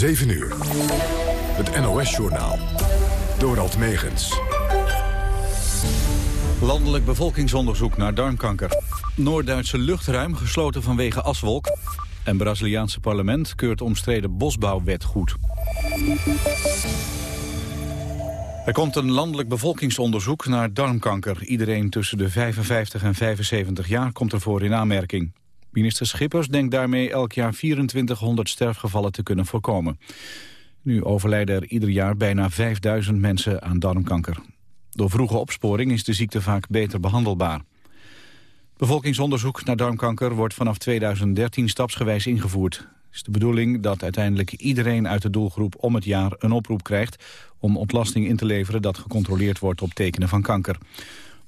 7 uur. Het NOS-journaal. Dorald Megens. Landelijk bevolkingsonderzoek naar darmkanker. Noord-Duitse luchtruim gesloten vanwege aswolk. En Braziliaanse parlement keurt omstreden bosbouwwet goed. Er komt een landelijk bevolkingsonderzoek naar darmkanker. Iedereen tussen de 55 en 75 jaar komt ervoor in aanmerking. Minister Schippers denkt daarmee elk jaar 2400 sterfgevallen te kunnen voorkomen. Nu overlijden er ieder jaar bijna 5000 mensen aan darmkanker. Door vroege opsporing is de ziekte vaak beter behandelbaar. Bevolkingsonderzoek naar darmkanker wordt vanaf 2013 stapsgewijs ingevoerd. Het is de bedoeling dat uiteindelijk iedereen uit de doelgroep om het jaar een oproep krijgt om ontlasting in te leveren dat gecontroleerd wordt op tekenen van kanker.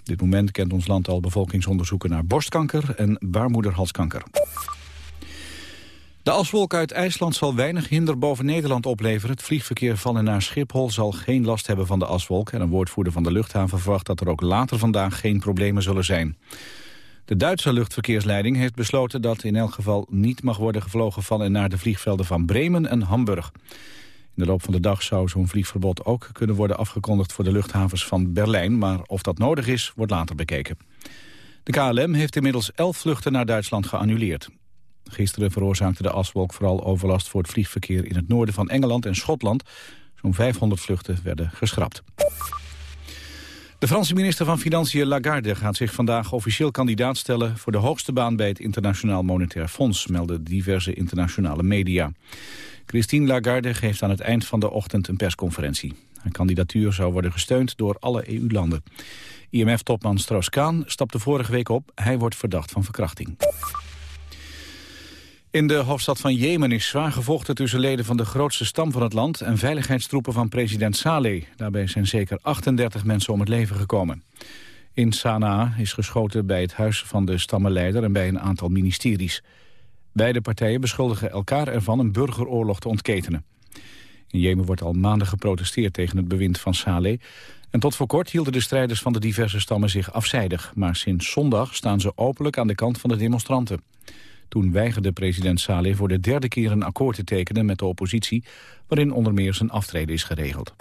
Dit moment kent ons land al bevolkingsonderzoeken naar borstkanker en baarmoederhalskanker. De aswolk uit IJsland zal weinig hinder boven Nederland opleveren. Het vliegverkeer van en naar Schiphol zal geen last hebben van de aswolk. En een woordvoerder van de luchthaven verwacht dat er ook later vandaag geen problemen zullen zijn. De Duitse luchtverkeersleiding heeft besloten dat in elk geval niet mag worden gevlogen van en naar de vliegvelden van Bremen en Hamburg. In de loop van de dag zou zo'n vliegverbod ook kunnen worden afgekondigd voor de luchthavens van Berlijn, maar of dat nodig is, wordt later bekeken. De KLM heeft inmiddels elf vluchten naar Duitsland geannuleerd. Gisteren veroorzaakte de aswolk vooral overlast voor het vliegverkeer in het noorden van Engeland en Schotland. Zo'n 500 vluchten werden geschrapt. De Franse minister van Financiën Lagarde gaat zich vandaag officieel kandidaat stellen voor de hoogste baan bij het Internationaal Monetair Fonds, melden diverse internationale media. Christine Lagarde geeft aan het eind van de ochtend een persconferentie. Haar kandidatuur zou worden gesteund door alle EU-landen. IMF-topman Strauss-Kaan stapte vorige week op. Hij wordt verdacht van verkrachting. In de hoofdstad van Jemen is zwaar gevochten tussen leden van de grootste stam van het land en veiligheidstroepen van president Saleh. Daarbij zijn zeker 38 mensen om het leven gekomen. In Sanaa is geschoten bij het huis van de stammenleider en bij een aantal ministeries. Beide partijen beschuldigen elkaar ervan een burgeroorlog te ontketenen. In Jemen wordt al maanden geprotesteerd tegen het bewind van Saleh. En tot voor kort hielden de strijders van de diverse stammen zich afzijdig. Maar sinds zondag staan ze openlijk aan de kant van de demonstranten. Toen weigerde president Saleh voor de derde keer een akkoord te tekenen met de oppositie... waarin onder meer zijn aftreden is geregeld.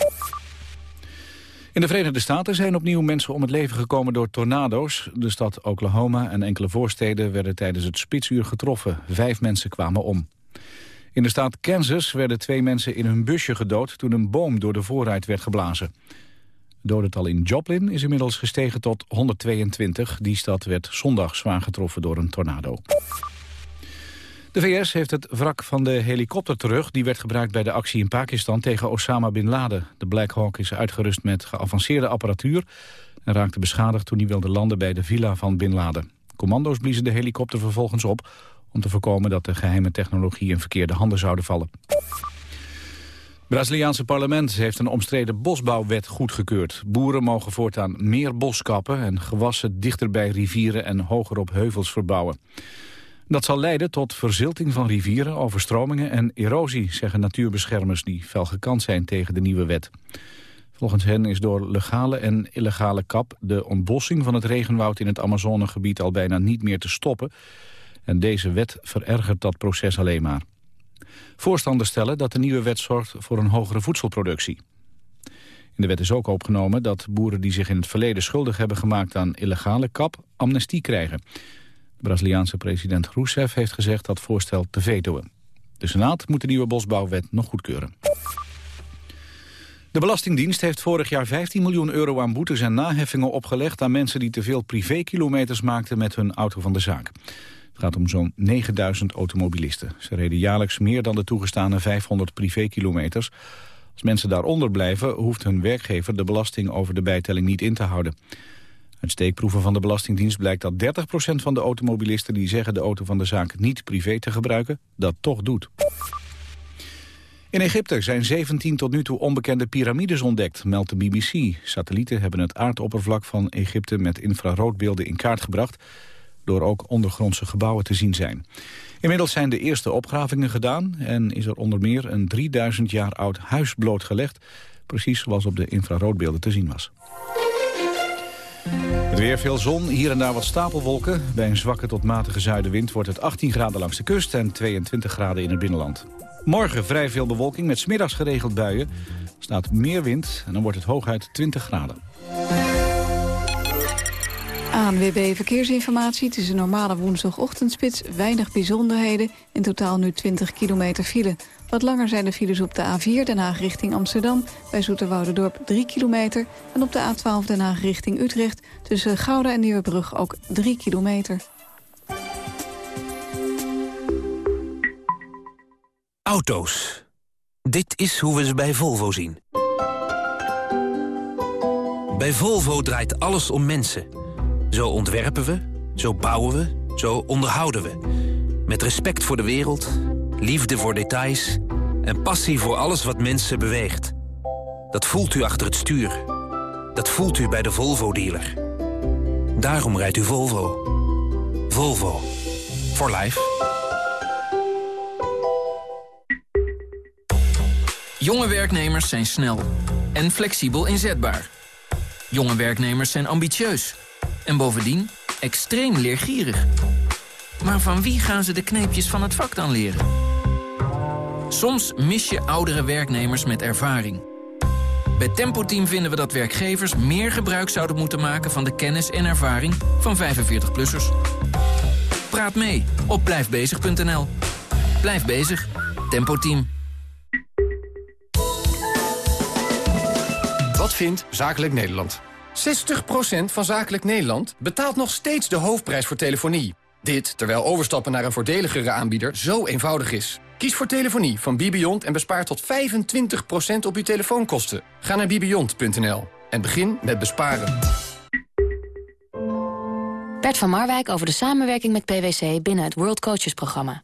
In de Verenigde Staten zijn opnieuw mensen om het leven gekomen door tornado's. De stad Oklahoma en enkele voorsteden werden tijdens het spitsuur getroffen. Vijf mensen kwamen om. In de staat Kansas werden twee mensen in hun busje gedood... toen een boom door de voorruit werd geblazen. Het dodental in Joplin is inmiddels gestegen tot 122. Die stad werd zondag zwaar getroffen door een tornado. De VS heeft het wrak van de helikopter terug... die werd gebruikt bij de actie in Pakistan tegen Osama Bin Laden. De Black Hawk is uitgerust met geavanceerde apparatuur... en raakte beschadigd toen hij wilde landen bij de villa van Bin Laden. Commando's bliezen de helikopter vervolgens op... om te voorkomen dat de geheime technologie in verkeerde handen zouden vallen. Het Braziliaanse parlement heeft een omstreden bosbouwwet goedgekeurd. Boeren mogen voortaan meer bos kappen en gewassen dichter bij rivieren en hoger op heuvels verbouwen. Dat zal leiden tot verzilting van rivieren, overstromingen en erosie, zeggen natuurbeschermers die fel gekant zijn tegen de nieuwe wet. Volgens hen is door legale en illegale kap de ontbossing van het regenwoud in het Amazonegebied al bijna niet meer te stoppen. En deze wet verergert dat proces alleen maar. Voorstanders stellen dat de nieuwe wet zorgt voor een hogere voedselproductie. In de wet is ook opgenomen dat boeren die zich in het verleden schuldig hebben gemaakt aan illegale kap amnestie krijgen. Braziliaanse president Rousseff heeft gezegd dat voorstel te vetoen. De Senaat moet de nieuwe bosbouwwet nog goedkeuren. De Belastingdienst heeft vorig jaar 15 miljoen euro aan boetes en naheffingen opgelegd aan mensen die te veel privékilometers maakten met hun auto van de zaak. Het gaat om zo'n 9000 automobilisten. Ze reden jaarlijks meer dan de toegestane 500 privékilometers. Als mensen daaronder blijven, hoeft hun werkgever de belasting over de bijtelling niet in te houden. Uit steekproeven van de Belastingdienst blijkt dat 30% van de automobilisten die zeggen de auto van de zaak niet privé te gebruiken, dat toch doet. In Egypte zijn 17 tot nu toe onbekende piramides ontdekt, meldt de BBC. Satellieten hebben het aardoppervlak van Egypte met infraroodbeelden in kaart gebracht, door ook ondergrondse gebouwen te zien zijn. Inmiddels zijn de eerste opgravingen gedaan en is er onder meer een 3000 jaar oud huis blootgelegd, precies zoals op de infraroodbeelden te zien was. Het weer veel zon, hier en daar wat stapelwolken. Bij een zwakke tot matige zuidenwind wordt het 18 graden langs de kust en 22 graden in het binnenland. Morgen vrij veel bewolking met smiddags geregeld buien. Staat meer wind en dan wordt het hooguit 20 graden. ANWB Verkeersinformatie. Het is een normale woensdagochtendspits. Weinig bijzonderheden. In totaal nu 20 kilometer file. Wat langer zijn de files op de A4 Den Haag richting Amsterdam... bij Zoeterwouderdorp 3 kilometer. En op de A12 Den Haag richting Utrecht... tussen Gouda en Nieuwebrug ook 3 kilometer. Auto's. Dit is hoe we ze bij Volvo zien. Bij Volvo draait alles om mensen. Zo ontwerpen we, zo bouwen we, zo onderhouden we. Met respect voor de wereld, liefde voor details... en passie voor alles wat mensen beweegt. Dat voelt u achter het stuur. Dat voelt u bij de Volvo-dealer. Daarom rijdt u Volvo. Volvo. For life. Jonge werknemers zijn snel en flexibel inzetbaar. Jonge werknemers zijn ambitieus en bovendien extreem leergierig. Maar van wie gaan ze de kneepjes van het vak dan leren? Soms mis je oudere werknemers met ervaring. Bij Tempo Team vinden we dat werkgevers meer gebruik zouden moeten maken... van de kennis en ervaring van 45-plussers. Praat mee op blijfbezig.nl. Blijf bezig. Tempo Team. Wat vindt Zakelijk Nederland? 60% van Zakelijk Nederland betaalt nog steeds de hoofdprijs voor telefonie. Dit terwijl overstappen naar een voordeligere aanbieder zo eenvoudig is. Kies voor telefonie van Bibiont en bespaar tot 25% op uw telefoonkosten. Ga naar bibiont.nl en begin met besparen. Bert van Marwijk over de samenwerking met PwC binnen het World Coaches programma.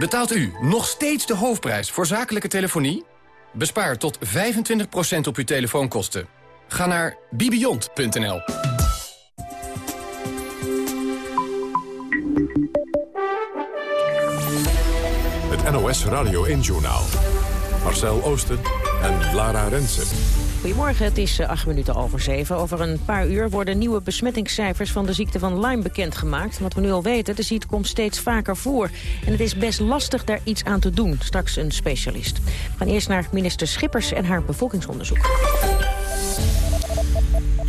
Betaalt u nog steeds de hoofdprijs voor zakelijke telefonie? Bespaar tot 25% op uw telefoonkosten. Ga naar bibiont.nl. Het NOS Radio 1-journaal. Marcel Oosten en Lara Rensen. Goedemorgen, het is eh, acht minuten over zeven. Over een paar uur worden nieuwe besmettingscijfers van de ziekte van Lyme bekendgemaakt. Wat we nu al weten, de ziekte komt steeds vaker voor. En het is best lastig daar iets aan te doen, straks een specialist. We gaan eerst naar minister Schippers en haar bevolkingsonderzoek.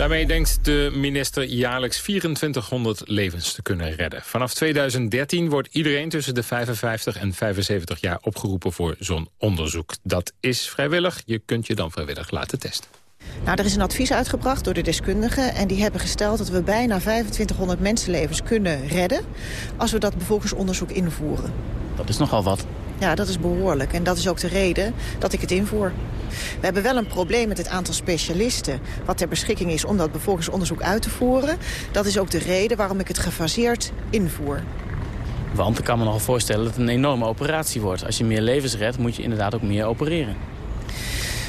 Daarmee denkt de minister jaarlijks 2400 levens te kunnen redden. Vanaf 2013 wordt iedereen tussen de 55 en 75 jaar opgeroepen voor zo'n onderzoek. Dat is vrijwillig. Je kunt je dan vrijwillig laten testen. Nou, er is een advies uitgebracht door de deskundigen... en die hebben gesteld dat we bijna 2500 mensenlevens kunnen redden... als we dat bevolkingsonderzoek invoeren. Dat is nogal wat. Ja, dat is behoorlijk. En dat is ook de reden dat ik het invoer. We hebben wel een probleem met het aantal specialisten... wat ter beschikking is om dat bevolkingsonderzoek uit te voeren. Dat is ook de reden waarom ik het gefaseerd invoer. Want ik kan me nog voorstellen dat het een enorme operatie wordt. Als je meer levens redt, moet je inderdaad ook meer opereren.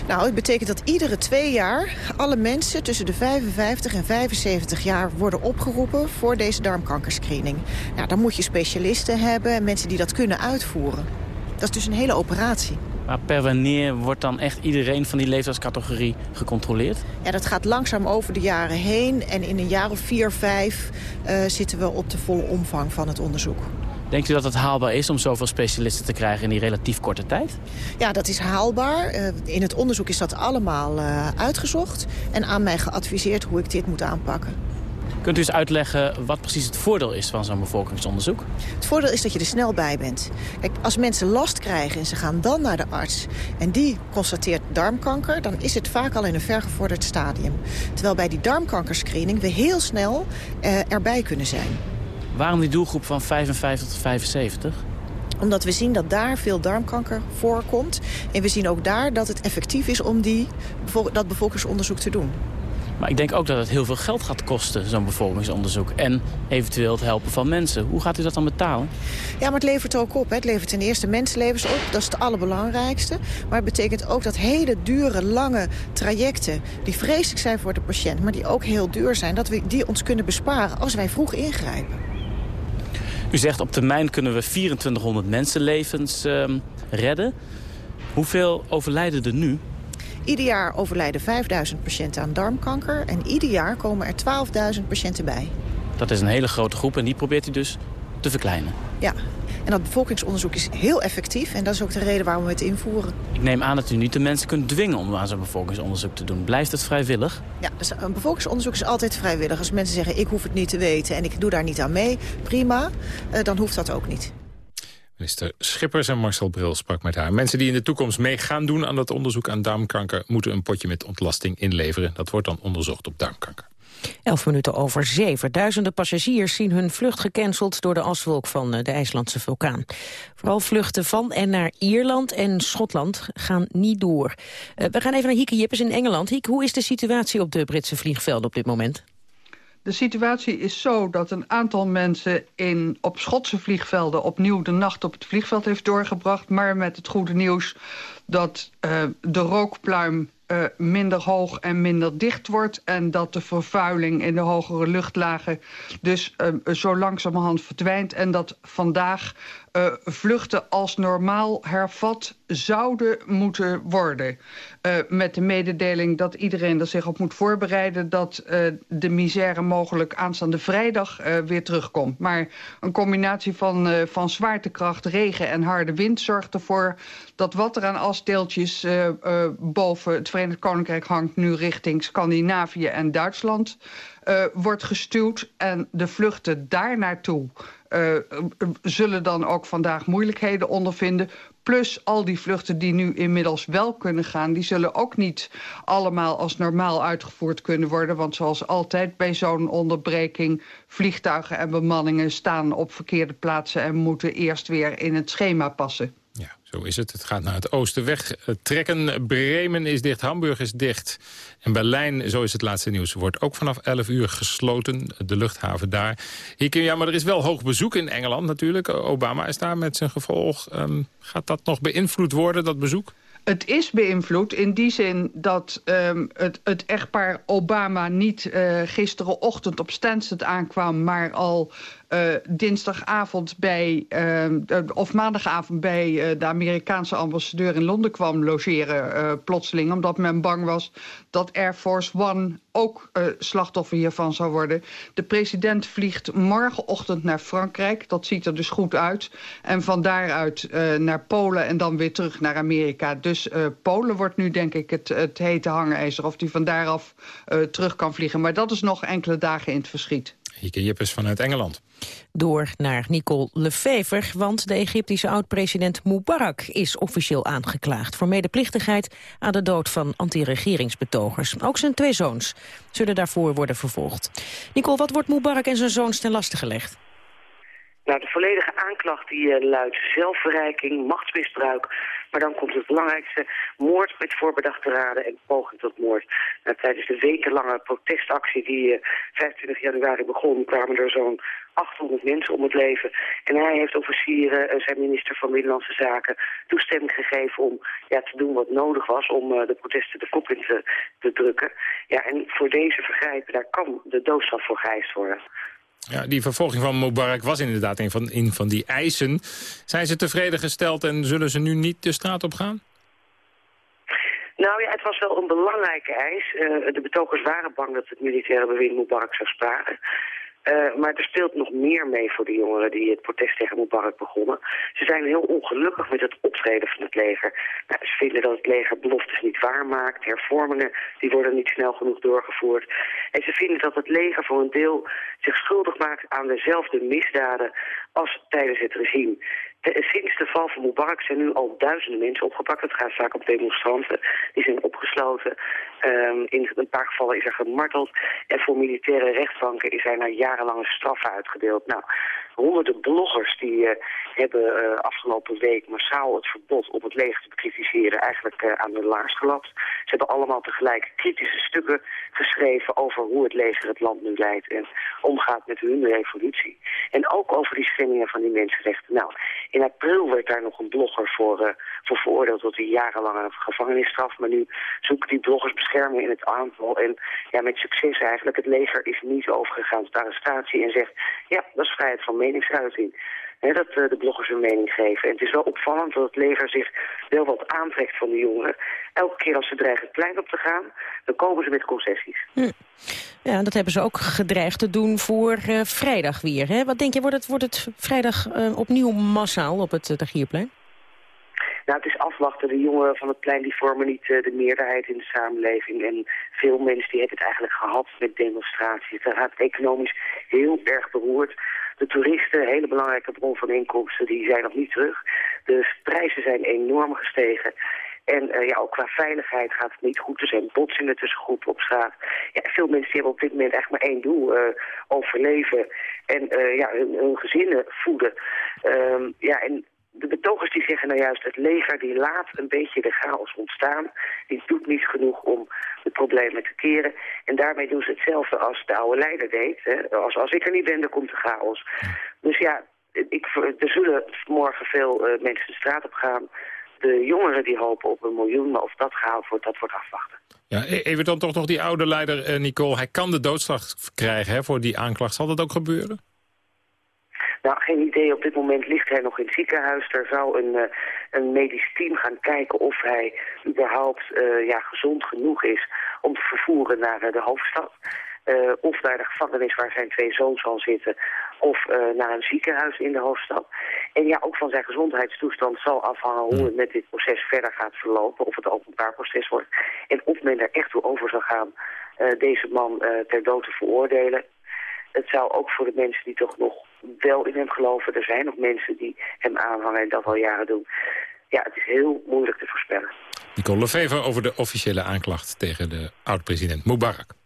Nou, het betekent dat iedere twee jaar alle mensen tussen de 55 en 75 jaar worden opgeroepen voor deze darmkankerscreening. Nou, dan moet je specialisten hebben en mensen die dat kunnen uitvoeren. Dat is dus een hele operatie. Maar per wanneer wordt dan echt iedereen van die leeftijdscategorie gecontroleerd? Ja, dat gaat langzaam over de jaren heen. En in een jaar of vier, vijf uh, zitten we op de volle omvang van het onderzoek. Denkt u dat het haalbaar is om zoveel specialisten te krijgen in die relatief korte tijd? Ja, dat is haalbaar. Uh, in het onderzoek is dat allemaal uh, uitgezocht. En aan mij geadviseerd hoe ik dit moet aanpakken. Kunt u eens uitleggen wat precies het voordeel is van zo'n bevolkingsonderzoek? Het voordeel is dat je er snel bij bent. Kijk, als mensen last krijgen en ze gaan dan naar de arts... en die constateert darmkanker, dan is het vaak al in een vergevorderd stadium. Terwijl bij die darmkankerscreening we heel snel uh, erbij kunnen zijn. Waarom die doelgroep van 55 tot 75? Omdat we zien dat daar veel darmkanker voorkomt. En we zien ook daar dat het effectief is om die, dat bevolkingsonderzoek te doen. Maar ik denk ook dat het heel veel geld gaat kosten, zo'n bevolkingsonderzoek. En eventueel het helpen van mensen. Hoe gaat u dat dan betalen? Ja, maar het levert ook op. Hè. Het levert ten eerste mensenlevens op. Dat is het allerbelangrijkste. Maar het betekent ook dat hele dure, lange trajecten... die vreselijk zijn voor de patiënt, maar die ook heel duur zijn... dat we die ons kunnen besparen als wij vroeg ingrijpen. U zegt op termijn kunnen we 2400 mensenlevens uh, redden. Hoeveel overlijden er nu? Ieder jaar overlijden 5000 patiënten aan darmkanker... en ieder jaar komen er 12.000 patiënten bij. Dat is een hele grote groep en die probeert u dus te verkleinen. Ja, en dat bevolkingsonderzoek is heel effectief... en dat is ook de reden waarom we het invoeren. Ik neem aan dat u niet de mensen kunt dwingen om aan zo'n bevolkingsonderzoek te doen. Blijft het vrijwillig? Ja, dus een bevolkingsonderzoek is altijd vrijwillig. Als mensen zeggen, ik hoef het niet te weten en ik doe daar niet aan mee... prima, eh, dan hoeft dat ook niet. Minister Schippers en Marcel Bril sprak met haar. Mensen die in de toekomst mee gaan doen aan dat onderzoek aan darmkanker... moeten een potje met ontlasting inleveren. Dat wordt dan onderzocht op darmkanker. Elf minuten over zeven. Duizenden passagiers zien hun vlucht gecanceld door de aswolk van eh, de IJslandse vulkaan. Vooral vluchten van en naar Ierland en Schotland gaan niet door. Uh, we gaan even naar Hieke Jippes in Engeland. Hiek, hoe is de situatie op de Britse vliegvelden op dit moment? De situatie is zo dat een aantal mensen in, op Schotse vliegvelden... opnieuw de nacht op het vliegveld heeft doorgebracht. Maar met het goede nieuws dat uh, de rookpluim uh, minder hoog en minder dicht wordt... en dat de vervuiling in de hogere luchtlagen dus uh, zo langzamerhand verdwijnt... en dat vandaag uh, vluchten als normaal hervat zouden moeten worden. Uh, met de mededeling dat iedereen er zich op moet voorbereiden... dat uh, de misère mogelijk aanstaande vrijdag weer terugkomt. Maar een combinatie van, van zwaartekracht, regen en harde wind... zorgt ervoor dat wat er aan asdeeltjes boven het Verenigd Koninkrijk hangt... nu richting Scandinavië en Duitsland wordt gestuurd. En de vluchten daar naartoe uh, zullen dan ook vandaag moeilijkheden ondervinden. Plus al die vluchten die nu inmiddels wel kunnen gaan... die zullen ook niet allemaal als normaal uitgevoerd kunnen worden. Want zoals altijd bij zo'n onderbreking... vliegtuigen en bemanningen staan op verkeerde plaatsen... en moeten eerst weer in het schema passen. Zo is het. Het gaat naar het oosten weg trekken. Bremen is dicht, Hamburg is dicht. En Berlijn, zo is het laatste nieuws, wordt ook vanaf 11 uur gesloten. De luchthaven daar. Hier, ja, maar er is wel hoog bezoek in Engeland natuurlijk. Obama is daar met zijn gevolg. Um, gaat dat nog beïnvloed worden, dat bezoek? Het is beïnvloed in die zin dat um, het, het echtpaar Obama niet uh, gisterenochtend op Stansted aankwam... maar al uh, dinsdagavond bij, uh, of maandagavond bij uh, de Amerikaanse ambassadeur in Londen kwam logeren plotseling. Omdat men bang was dat Air Force One ook slachtoffer hiervan zou worden. De president vliegt morgenochtend naar Frankrijk. Dat ziet er dus goed uit. En van daaruit naar Polen en dan weer terug naar Amerika. Dus Polen wordt nu denk ik het, het hete hangijzer. Of die van daaraf terug kan vliegen. Maar dat is nog enkele dagen in het verschiet. Hieke Jippes vanuit Engeland. Door naar Nicole Lefever, want de Egyptische oud-president Mubarak is officieel aangeklaagd voor medeplichtigheid aan de dood van anti-regeringsbetogers. Ook zijn twee zoons zullen daarvoor worden vervolgd. Nicole, wat wordt Mubarak en zijn zoons ten laste gelegd? Nou, de volledige aanklacht die uh, luidt zelfverrijking, machtsmisbruik, maar dan komt het belangrijkste, moord met voorbedachte raden en poging tot moord. Nou, tijdens de wekenlange protestactie die uh, 25 januari begon, kwamen er zo'n 800 mensen om het leven. En hij heeft officieren, uh, zijn minister van Binnenlandse Zaken, toestemming gegeven om ja, te doen wat nodig was om uh, de protesten de kop in te, te drukken. Ja, en voor deze vergrijpen, daar kan de doodstraf voor geëist worden. Ja, die vervolging van Mubarak was inderdaad een van, een van die eisen. Zijn ze tevreden gesteld en zullen ze nu niet de straat op gaan? Nou ja, het was wel een belangrijke eis. Uh, de betogers waren bang dat het militaire bewind Mubarak zou sparen. Uh, maar er speelt nog meer mee voor de jongeren die het protest tegen Mubarak begonnen. Ze zijn heel ongelukkig met het optreden van het leger. Nou, ze vinden dat het leger beloftes niet waarmaakt. Hervormingen die worden niet snel genoeg doorgevoerd. En ze vinden dat het leger voor een deel zich schuldig maakt aan dezelfde misdaden als tijdens het regime. De, sinds de val van Mubarak zijn nu al duizenden mensen opgepakt. Het gaat vaak om demonstranten. Die zijn opgesloten. Um, in een paar gevallen is er gemarteld. En voor militaire rechtbanken is er na jarenlange straffen uitgedeeld. Nou, honderden bloggers die hebben uh, afgelopen week massaal het verbod op het leger te bekritiseren eigenlijk uh, aan de laars gelapt. Ze hebben allemaal tegelijk kritische stukken geschreven over hoe het leger het land nu leidt en omgaat met hun revolutie. En ook over die schendingen van die mensenrechten. Nou, in april werd daar nog een blogger voor, voor veroordeeld tot een jarenlange gevangenisstraf. Maar nu zoeken die bloggers bescherming in het aantal. En ja, met succes eigenlijk. Het leger is niet overgegaan tot arrestatie en zegt... ja, dat is vrijheid van meningsuiting dat uh, de bloggers hun mening geven. En het is wel opvallend dat het leger zich wel wat aantrekt van de jongeren. Elke keer als ze dreigen klein op te gaan, dan komen ze met concessies. Hm. Ja, dat hebben ze ook gedreigd te doen voor uh, vrijdag weer. Hè? Wat denk je, wordt het, wordt het vrijdag uh, opnieuw massaal op het Tagierplein? Nou, het is afwachten. De jongeren van het plein die vormen niet uh, de meerderheid in de samenleving. En veel mensen die hebben het eigenlijk gehad met demonstraties. Het gaat economisch heel erg beroerd. De toeristen, hele belangrijke bron van inkomsten, die zijn nog niet terug. De prijzen zijn enorm gestegen. En uh, ja, ook qua veiligheid gaat het niet goed. Er zijn botsingen tussen groepen op straat. Ja, veel mensen hebben op dit moment echt maar één doel. Uh, overleven en uh, ja, hun, gezinnen voeden. Um, ja, en de betogers die zeggen nou juist, het leger die laat een beetje de chaos ontstaan. Die doet niet genoeg om de problemen te keren. En daarmee doen ze hetzelfde als de oude leider deed. Hè. Als, als ik er niet ben, dan komt de chaos. Dus ja, ik, er zullen morgen veel uh, mensen de straat op gaan. De jongeren die hopen op een miljoen, maar of dat gehaald wordt, dat wordt afwachten. Ja, e-, even dan toch nog die oude leider, uh, Nicole. Hij kan de doodstraf krijgen hè, voor die aanklacht. Zal dat ook gebeuren? Nou, geen idee. Op dit moment ligt hij nog in het ziekenhuis. Er zou een, uh, een medisch team gaan kijken of hij überhaupt uh, ja, gezond genoeg is om te vervoeren naar uh, de hoofdstad. of naar de gevangenis waar zijn twee zoons zal zitten. Of naar een ziekenhuis in de hoofdstad. En ja, ook van zijn gezondheidstoestand zal afhangen hoe het met dit proces verder gaat verlopen. Of het openbaar proces wordt. En of men er echt toe over zal gaan deze man ter dood te veroordelen. Het zou ook voor de mensen die toch nog wel in hem geloven. Er zijn nog mensen die hem aanhangen en dat al jaren doen. Ja, het is heel moeilijk te voorspellen. Nicole Lefever over de officiële aanklacht tegen de oud-president Mubarak.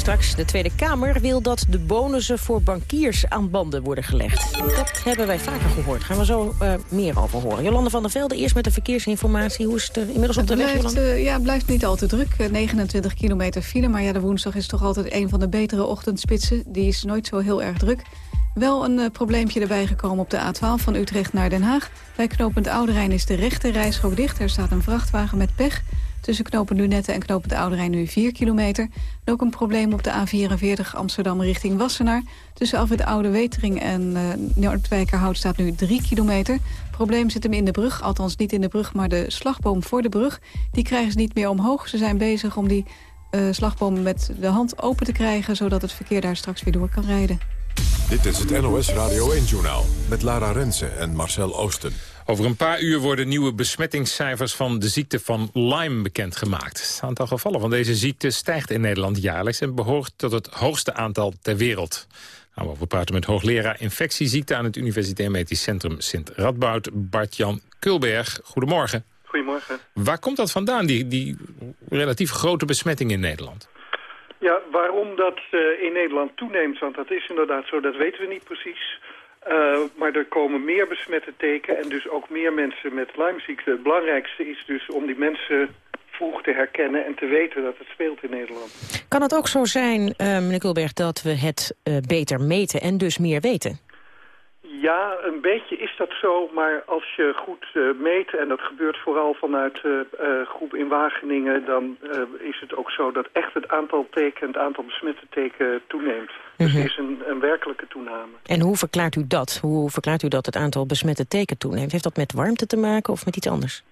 Straks, de Tweede Kamer wil dat de bonussen voor bankiers aan banden worden gelegd. Dat hebben wij vaker gehoord. Gaan we zo uh, meer over horen. Jolande van der Velde, eerst met de verkeersinformatie. Hoe is het uh, inmiddels op de het weg, blijft, uh, Ja, het blijft niet al te druk. 29 kilometer file, maar ja, de woensdag is toch altijd een van de betere ochtendspitsen. Die is nooit zo heel erg druk. Wel een probleempje erbij gekomen op de A12 van Utrecht naar Den Haag. Bij knooppunt Oude Rijn is de rechte reisrook dicht. Er staat een vrachtwagen met pech. Tussen knooppunt Lunette en knooppunt Oude Rijn nu 4 kilometer. En ook een probleem op de A44 Amsterdam richting Wassenaar. Tussen Alfred Oude Wetering en uh, Noordwijkerhout staat nu 3 kilometer. Het probleem zit hem in de brug, althans niet in de brug... maar de slagboom voor de brug. Die krijgen ze niet meer omhoog. Ze zijn bezig om die uh, slagboom met de hand open te krijgen... zodat het verkeer daar straks weer door kan rijden. Dit is het NOS Radio 1-journaal met Lara Rensen en Marcel Oosten. Over een paar uur worden nieuwe besmettingscijfers van de ziekte van Lyme bekendgemaakt. Het aantal gevallen van deze ziekte stijgt in Nederland jaarlijks... en behoort tot het hoogste aantal ter wereld. Nou, we praten met hoogleraar infectieziekte aan het Universitair Medisch Centrum Sint Radboud, Bart-Jan Kulberg. Goedemorgen. Goedemorgen. Waar komt dat vandaan, die, die relatief grote besmetting in Nederland? Ja, waarom dat uh, in Nederland toeneemt, want dat is inderdaad zo, dat weten we niet precies. Uh, maar er komen meer besmette teken en dus ook meer mensen met Lymeziekte. Het belangrijkste is dus om die mensen vroeg te herkennen en te weten dat het speelt in Nederland. Kan het ook zo zijn, uh, meneer Kulberg, dat we het uh, beter meten en dus meer weten? Ja, een beetje is dat zo, maar als je goed uh, meet... en dat gebeurt vooral vanuit de uh, uh, groep in Wageningen... dan is het ook zo dat echt het aantal teken, het aantal besmette teken toeneemt. Dus er is een, een werkelijke toename. En hoe verklaart u dat? Hoe verklaart u dat het aantal besmette teken toeneemt? Heeft dat met warmte te maken of met iets anders?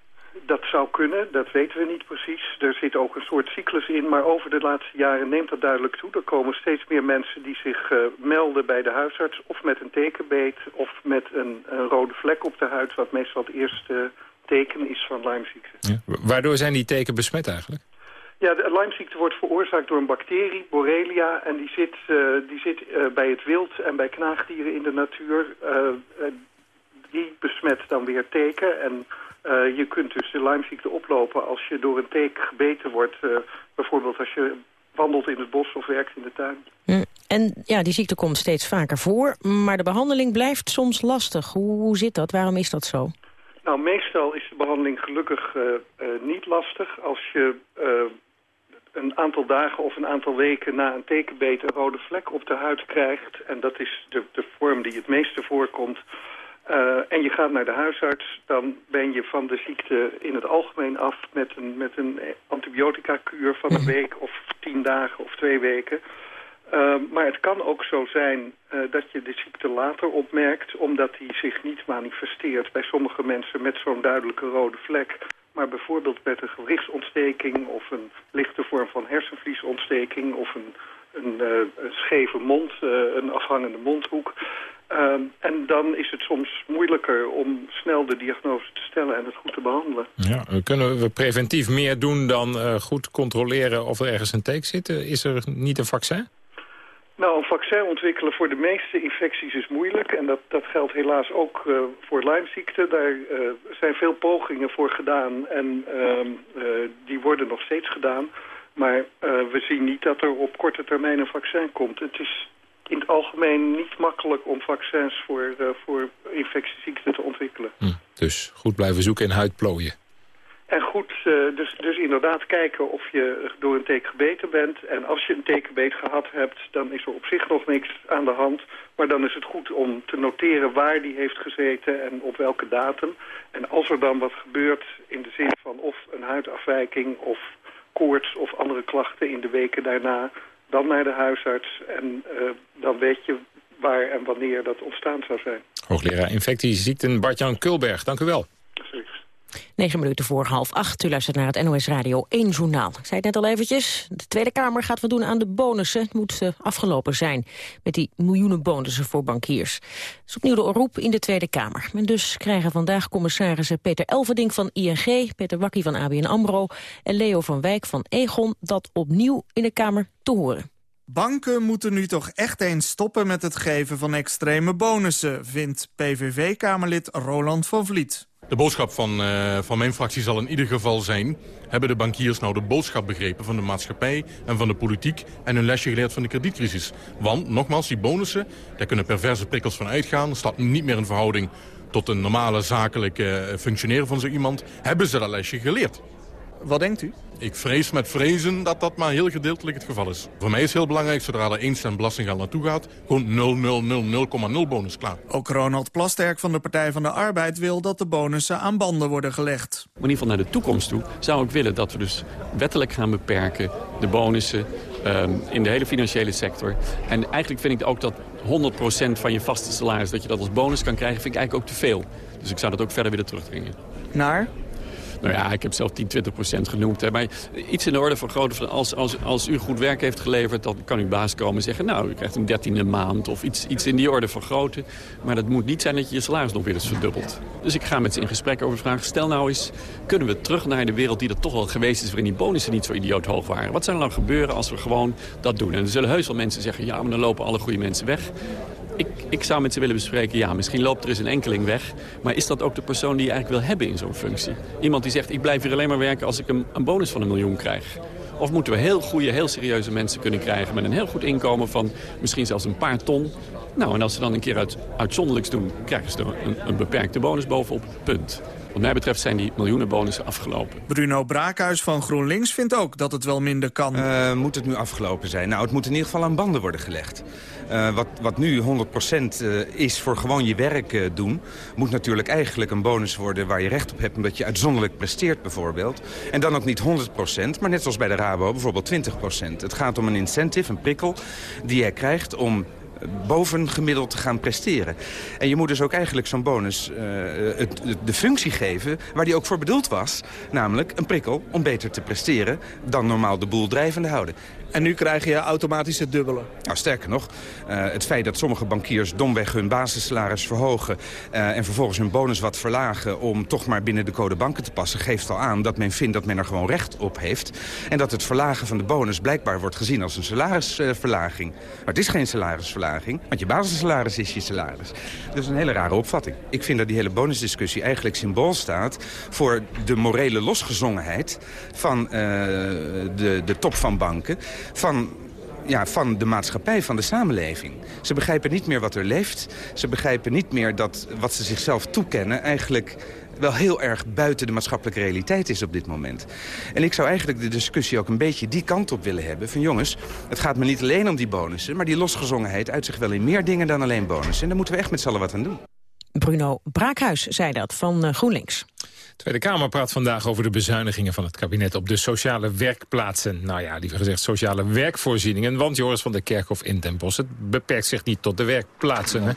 Dat zou kunnen, dat weten we niet precies. Er zit ook een soort cyclus in, maar over de laatste jaren neemt dat duidelijk toe. Er komen steeds meer mensen die zich uh, melden bij de huisarts... of met een tekenbeet of met een, een, rode vlek op de huid... wat meestal het eerste teken is van Lymeziekte. Ja. Waardoor zijn die teken besmet eigenlijk? Ja, de Lymeziekte wordt veroorzaakt door een bacterie, Borrelia... en die zit, uh, die zit uh, bij het wild en bij knaagdieren in de natuur. die besmet dan weer teken en... Uh, je kunt dus de Lymeziekte oplopen als je door een teek gebeten wordt. Uh, bijvoorbeeld als je wandelt in het bos of werkt in de tuin. Hm. En ja, die ziekte komt steeds vaker voor, maar de behandeling blijft soms lastig. Hoe, hoe zit dat? Waarom is dat zo? Nou, meestal is de behandeling gelukkig uh, uh, niet lastig. Als je een aantal dagen of een aantal weken na een tekenbeet een rode vlek op de huid krijgt... en dat is de, de vorm die het meeste voorkomt... en je gaat naar de huisarts, dan ben je van de ziekte in het algemeen af... met een, met een antibiotica-kuur van een week of tien dagen of twee weken... Uh, maar het kan ook zo zijn uh, dat je de ziekte later opmerkt... omdat die zich niet manifesteert bij sommige mensen met zo'n duidelijke rode vlek... maar bijvoorbeeld met een gewrichtsontsteking of een lichte vorm van hersenvliesontsteking... of een, een, een scheve mond, een afhangende mondhoek. Ehm, en dan is het soms moeilijker om snel de diagnose te stellen en het goed te behandelen. Ja, kunnen we preventief meer doen dan goed controleren of er ergens een teek zit? Is er niet een vaccin? Nou, een vaccin ontwikkelen voor de meeste infecties is moeilijk. En dat, dat geldt helaas ook uh, voor Lymeziekte. Daar uh, zijn veel pogingen voor gedaan en uh, die worden nog steeds gedaan. Maar we zien niet dat er op korte termijn een vaccin komt. Het is in het algemeen niet makkelijk om vaccins voor, voor infectieziekten te ontwikkelen. Hm, dus goed blijven zoeken in huidplooien. En goed, uh, dus, dus inderdaad kijken of je door een teken gebeten bent. En als je een tekenbeet gehad hebt, dan is er op zich nog niks aan de hand. Maar dan is het goed om te noteren waar die heeft gezeten en op welke datum. En als er dan wat gebeurt in de zin van of een huidafwijking of koorts of andere klachten in de weken daarna... dan naar de huisarts en uh, dan weet je waar en wanneer dat ontstaan zou zijn. Hoogleraar infectieziekten Bart-Jan Kulberg, dank u wel. 9 minuten voor half acht. U luistert naar het NOS Radio 1 journaal. Ik zei het net al eventjes. De Tweede Kamer gaat wat doen aan de bonussen. Het moet uh, afgelopen zijn met die miljoenen bonussen voor bankiers. Dat is opnieuw de oproep in de Tweede Kamer. En dus krijgen vandaag commissarissen Peter Elverding van ING... Peter Wakkie van ABN AMRO en Leo van Wijk van Egon... dat opnieuw in de Kamer te horen. Banken moeten nu toch echt eens stoppen met het geven van extreme bonussen... vindt PVV-Kamerlid Roland van Vliet. De boodschap van, uh, van mijn fractie zal in ieder geval zijn... hebben de bankiers nou de boodschap begrepen van de maatschappij en van de politiek... en hun lesje geleerd van de kredietcrisis. Want, nogmaals, die bonussen, daar kunnen perverse prikkels van uitgaan. staat niet meer in verhouding tot een normale zakelijke functioneren van zo iemand. Hebben ze dat lesje geleerd? Wat denkt u? Ik vrees met vrezen dat dat maar heel gedeeltelijk het geval is. Voor mij is heel belangrijk, zodra er 1 cent belastinggeld naartoe gaat... gewoon 0,000,0 bonus klaar. Ook Ronald Plasterk van de Partij van de Arbeid wil dat de bonussen aan banden worden gelegd. In ieder geval naar de toekomst toe zou ik willen dat we dus wettelijk gaan beperken... de bonussen um, in de hele financiële sector. En eigenlijk vind ik ook dat 100% van je vaste salaris... dat je dat als bonus kan krijgen, vind ik eigenlijk ook te veel. Dus ik zou dat ook verder willen terugdringen. Naar? Nou ja, ik heb zelf 10, 20 procent genoemd. Hè. Maar iets in de orde van grootte als, als, als u goed werk heeft geleverd... dan kan uw baas komen en zeggen... nou, u krijgt een dertiende maand of iets, iets in die orde van grootte. Maar dat moet niet zijn dat je je salaris nog weer eens verdubbelt. Dus ik ga met ze in gesprek over vragen. Stel nou eens, kunnen we terug naar de wereld die er toch al geweest is... waarin die bonussen niet zo idioot hoog waren? Wat zou er nou gebeuren als we gewoon dat doen? En er zullen heus wel mensen zeggen... ja, maar dan lopen alle goede mensen weg ik, ik zou met ze willen bespreken, ja, misschien loopt er eens een enkeling weg. Maar is dat ook de persoon die je eigenlijk wil hebben in zo'n functie? Iemand die zegt, ik blijf hier alleen maar werken als ik een, een bonus van een miljoen krijg. Of moeten we heel goede, heel serieuze mensen kunnen krijgen... met een heel goed inkomen van misschien zelfs een paar ton. Nou, en als ze dan een keer uit, uitzonderlijks doen... krijgen ze er een, een beperkte bonus bovenop, punt. Wat mij betreft zijn die miljoenen bonussen afgelopen. Bruno Braakhuis van GroenLinks vindt ook dat het wel minder kan. Uh, moet het nu afgelopen zijn? Nou, het moet in ieder geval aan banden worden gelegd. Uh, wat, wat nu 100% uh, is voor gewoon je werk doen... moet natuurlijk eigenlijk een bonus worden waar je recht op hebt... omdat je uitzonderlijk presteert bijvoorbeeld. En dan ook niet 100%, maar net zoals bij de Rabo bijvoorbeeld 20%. Het gaat om een incentive, een prikkel, die je krijgt om bovengemiddeld te gaan presteren. En je moet dus ook eigenlijk zo'n bonus uh, het, de functie geven waar die ook voor bedoeld was. Namelijk een prikkel om beter te presteren dan normaal de boel drijvende houden. En nu krijg je automatisch het dubbele. Nou, sterker nog, uh, het feit dat sommige bankiers domweg hun basissalaris verhogen... Uh, en vervolgens hun bonus wat verlagen om toch maar binnen de code banken te passen... geeft al aan dat men vindt dat men er gewoon recht op heeft. En dat het verlagen van de bonus blijkbaar wordt gezien als een salarisverlaging. maar het is geen salarisverlaging, want je basissalaris is je salaris. Is een hele rare opvatting. Ik vind dat die hele bonusdiscussie eigenlijk symbool staat... voor de morele losgezongenheid van uh, de, de top van banken... van ja, van de maatschappij, van de samenleving. Ze begrijpen niet meer wat er leeft. Ze begrijpen niet meer dat wat ze zichzelf toekennen... eigenlijk wel heel erg buiten de maatschappelijke realiteit is op dit moment. En ik zou eigenlijk de discussie ook een beetje die kant op willen hebben. Van jongens, het gaat me niet alleen om die bonussen... maar die losgezongenheid uit zich wel in meer dingen dan alleen bonussen. En daar moeten we echt met z'n allen wat aan doen. Bruno Braakhuis zei dat van uh, GroenLinks. Tweede Kamer praat vandaag over de bezuinigingen van het kabinet op de sociale werkplaatsen. Nou ja, liever gezegd sociale werkvoorzieningen. Want Joris van der Kerkhof in Den Bosch, het beperkt zich niet tot de werkplaatsen. Hè?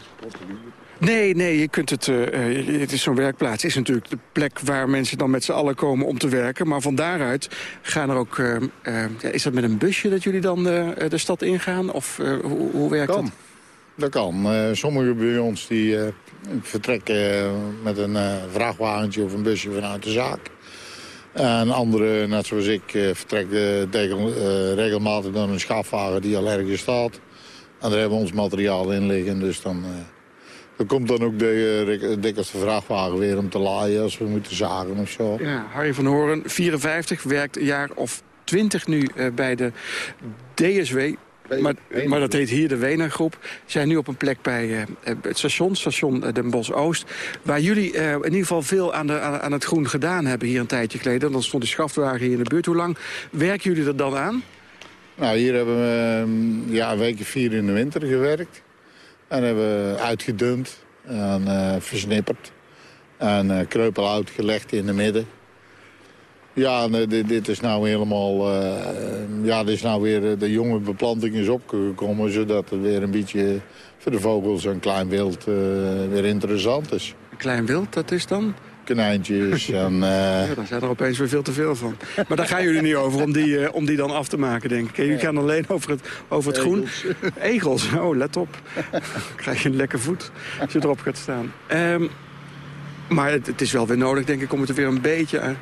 Nee, nee, je kunt het, uh, het is zo'n werkplaats is natuurlijk de plek waar mensen dan met z'n allen komen om te werken. Maar van daaruit gaan er ook, uh, uh, is dat met een busje dat jullie dan de stad ingaan? Of hoe, hoe, werkt kan. dat? Dat kan. sommigen bij ons die vertrekken met een vrachtwagentje of een busje vanuit de zaak. En anderen, net zoals ik, vertrekken regelmatig door een schaafwagen die al ergens staat. En daar hebben we ons materiaal in liggen, dus dan... Er komt dan ook de dikkerste vrachtwagen weer om te laaien als we moeten zagen of zo. Ja, Harry van Horen, 54, werkt een jaar of 20 nu bij de DSW. Maar, maar, dat heet hier de Wenergroep. zijn nu op een plek bij uh, het station, station Den Bosch-Oost... waar jullie in ieder geval veel aan, de, aan, het groen gedaan hebben hier een tijdje geleden. Dan stond die schaftwagen hier in de buurt. Hoe lang werken jullie er dan aan? Nou, hier hebben we ja, een weekje vier in de winter gewerkt. En hebben we uitgedund en uh, versnipperd. En kreupelhout gelegd in de midden. Ja, uh, dit, dit, is nou helemaal... ja, dit is nou weer... de jonge beplanting is opgekomen... zodat het weer een beetje voor de vogels en klein wild weer interessant is. Klein wild, dat is dan? konijntjes. En, uh... ja, daar zijn er opeens weer veel te veel van. Maar daar gaan jullie niet over om die, om die dan af te maken, denk ik. Jullie gaan alleen over het, over het groen. Egels, oh, let op. Krijg je een lekker voet als je erop gaat staan. Um, maar het, is wel weer nodig, denk ik, om het er weer een beetje, een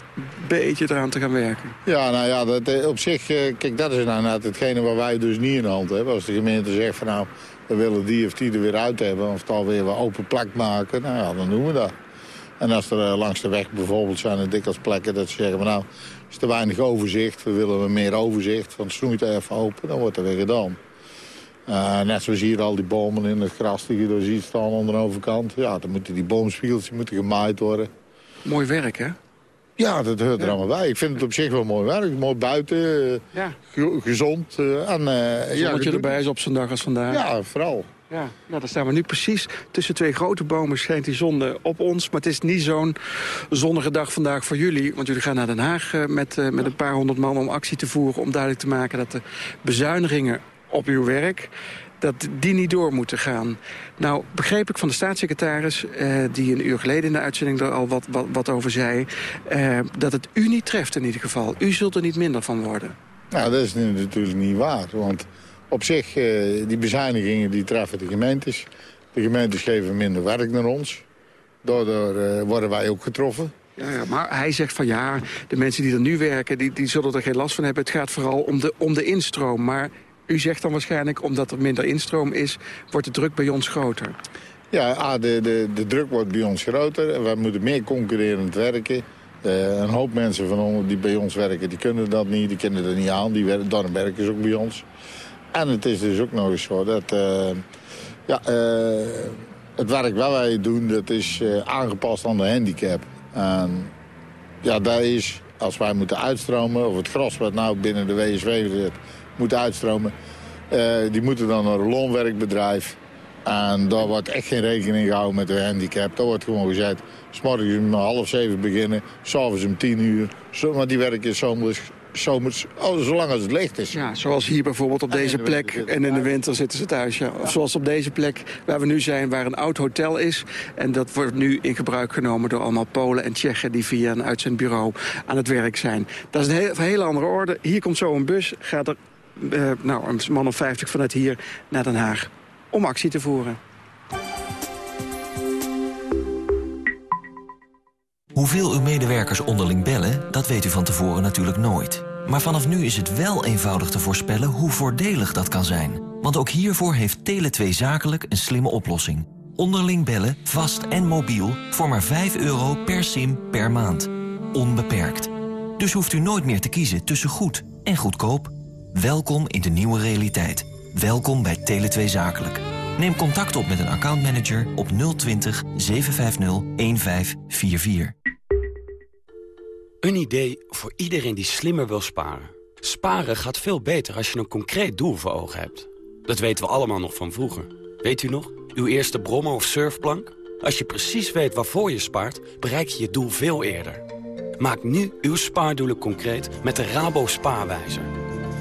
beetje eraan te gaan werken. Ja, nou ja, dat, op zich, kijk, dat is nou net hetgene waar wij dus niet in de hand hebben. Als de gemeente zegt van nou, we willen die of die er weer uit hebben... of het alweer wat open plek maken, nou ja, dan doen we dat. En als er langs de weg bijvoorbeeld zijn er dikwijls plekken dat ze zeggen... Maar nou, is te weinig overzicht, we willen meer overzicht... van snoeit even open, dan wordt er weer gedaan. Uh, net zoals hier al die bomen in het gras die je door ziet staan aan de overkant. Ja, dan moeten die boomspiegels moeten gemaaid worden. Mooi werk, hè? Ja, dat hoort er ja. allemaal bij. Ik vind het op zich wel mooi werk. Mooi buiten, ja. gezond. Uh, en, uh, ja, je erbij is op zo'n dag als vandaag. Ja, vooral. Ja, nou, dan staan we nu precies tussen twee grote bomen. Schijnt die zon op ons. Maar het is niet zo'n zonnige dag vandaag voor jullie. Want jullie gaan naar Den Haag met, met een paar honderd man om actie te voeren... om duidelijk te maken dat de bezuinigingen op uw werk dat die niet door moeten gaan. Nou, begreep ik van de staatssecretaris... Uh, die een uur geleden in de uitzending er al wat, wat, wat over zei... Uh, dat het u niet treft in ieder geval. U zult er niet minder van worden. Nou, dat is natuurlijk niet waar. Want op zich, uh, die bezuinigingen die treffen de gemeentes. De gemeentes geven minder werk naar ons. Daardoor worden wij ook getroffen. Ja, ja, maar hij zegt van ja, de mensen die er nu werken... Die, die zullen er geen last van hebben. Het gaat vooral om de, om de instroom. Maar u zegt dan waarschijnlijk, omdat er minder instroom is... wordt de druk bij ons groter. Ja, de, de, de druk wordt bij ons groter. We moeten meer concurrerend werken. Uh, een hoop mensen van ons die bij ons werken, die kunnen dat niet. Die kennen er niet aan. Die werken, daarom werken ze ook bij ons. En het is dus ook nog eens zo dat... Uh, ja, uh, het werk wat wij doen, dat is aangepast aan de handicap. En ja, daar is, als wij moeten uitstromen... of het gras wat nou binnen de WSW zit moet uitstromen. Uh, die moeten dan naar een loonwerkbedrijf. En daar wordt echt geen rekening gehouden met de handicap. Daar wordt gewoon gezegd, s morgens om half zeven beginnen, s'avonds om tien uur. Maar die werken zomers, zomers oh, zolang als het licht is. Ja, zoals hier bijvoorbeeld op deze plek. En in de winter zitten ze thuis. Ja. Of zoals op deze plek waar we nu zijn, waar een oud hotel is. En dat wordt nu in gebruik genomen door allemaal Polen en Tsjechen... die via een uitzendbureau aan het werk zijn. Dat is een, heel, een hele andere orde. Hier komt zo een bus, gaat er uh, nou, een man of 50 vanuit hier naar Den Haag om actie te voeren. Hoeveel uw medewerkers onderling bellen, dat weet u van tevoren natuurlijk nooit. Maar vanaf nu is het wel eenvoudig te voorspellen hoe voordelig dat kan zijn. Want ook hiervoor heeft Tele2 Zakelijk een slimme oplossing. Onderling bellen, vast en mobiel, voor maar 5 euro per sim per maand. Onbeperkt. Dus hoeft u nooit meer te kiezen tussen goed en goedkoop. Welkom in de nieuwe realiteit. Welkom bij Tele2 Zakelijk. Neem contact op met een accountmanager op 020 750 1544. Een idee voor iedereen die slimmer wil sparen. Sparen gaat veel beter als je een concreet doel voor ogen hebt. Dat weten we allemaal nog van vroeger. Weet u nog? Uw eerste brommer of surfplank? Als je precies weet waarvoor je spaart, bereik je je doel veel eerder. Maak nu uw spaardoelen concreet met de Rabo Spaarwijzer.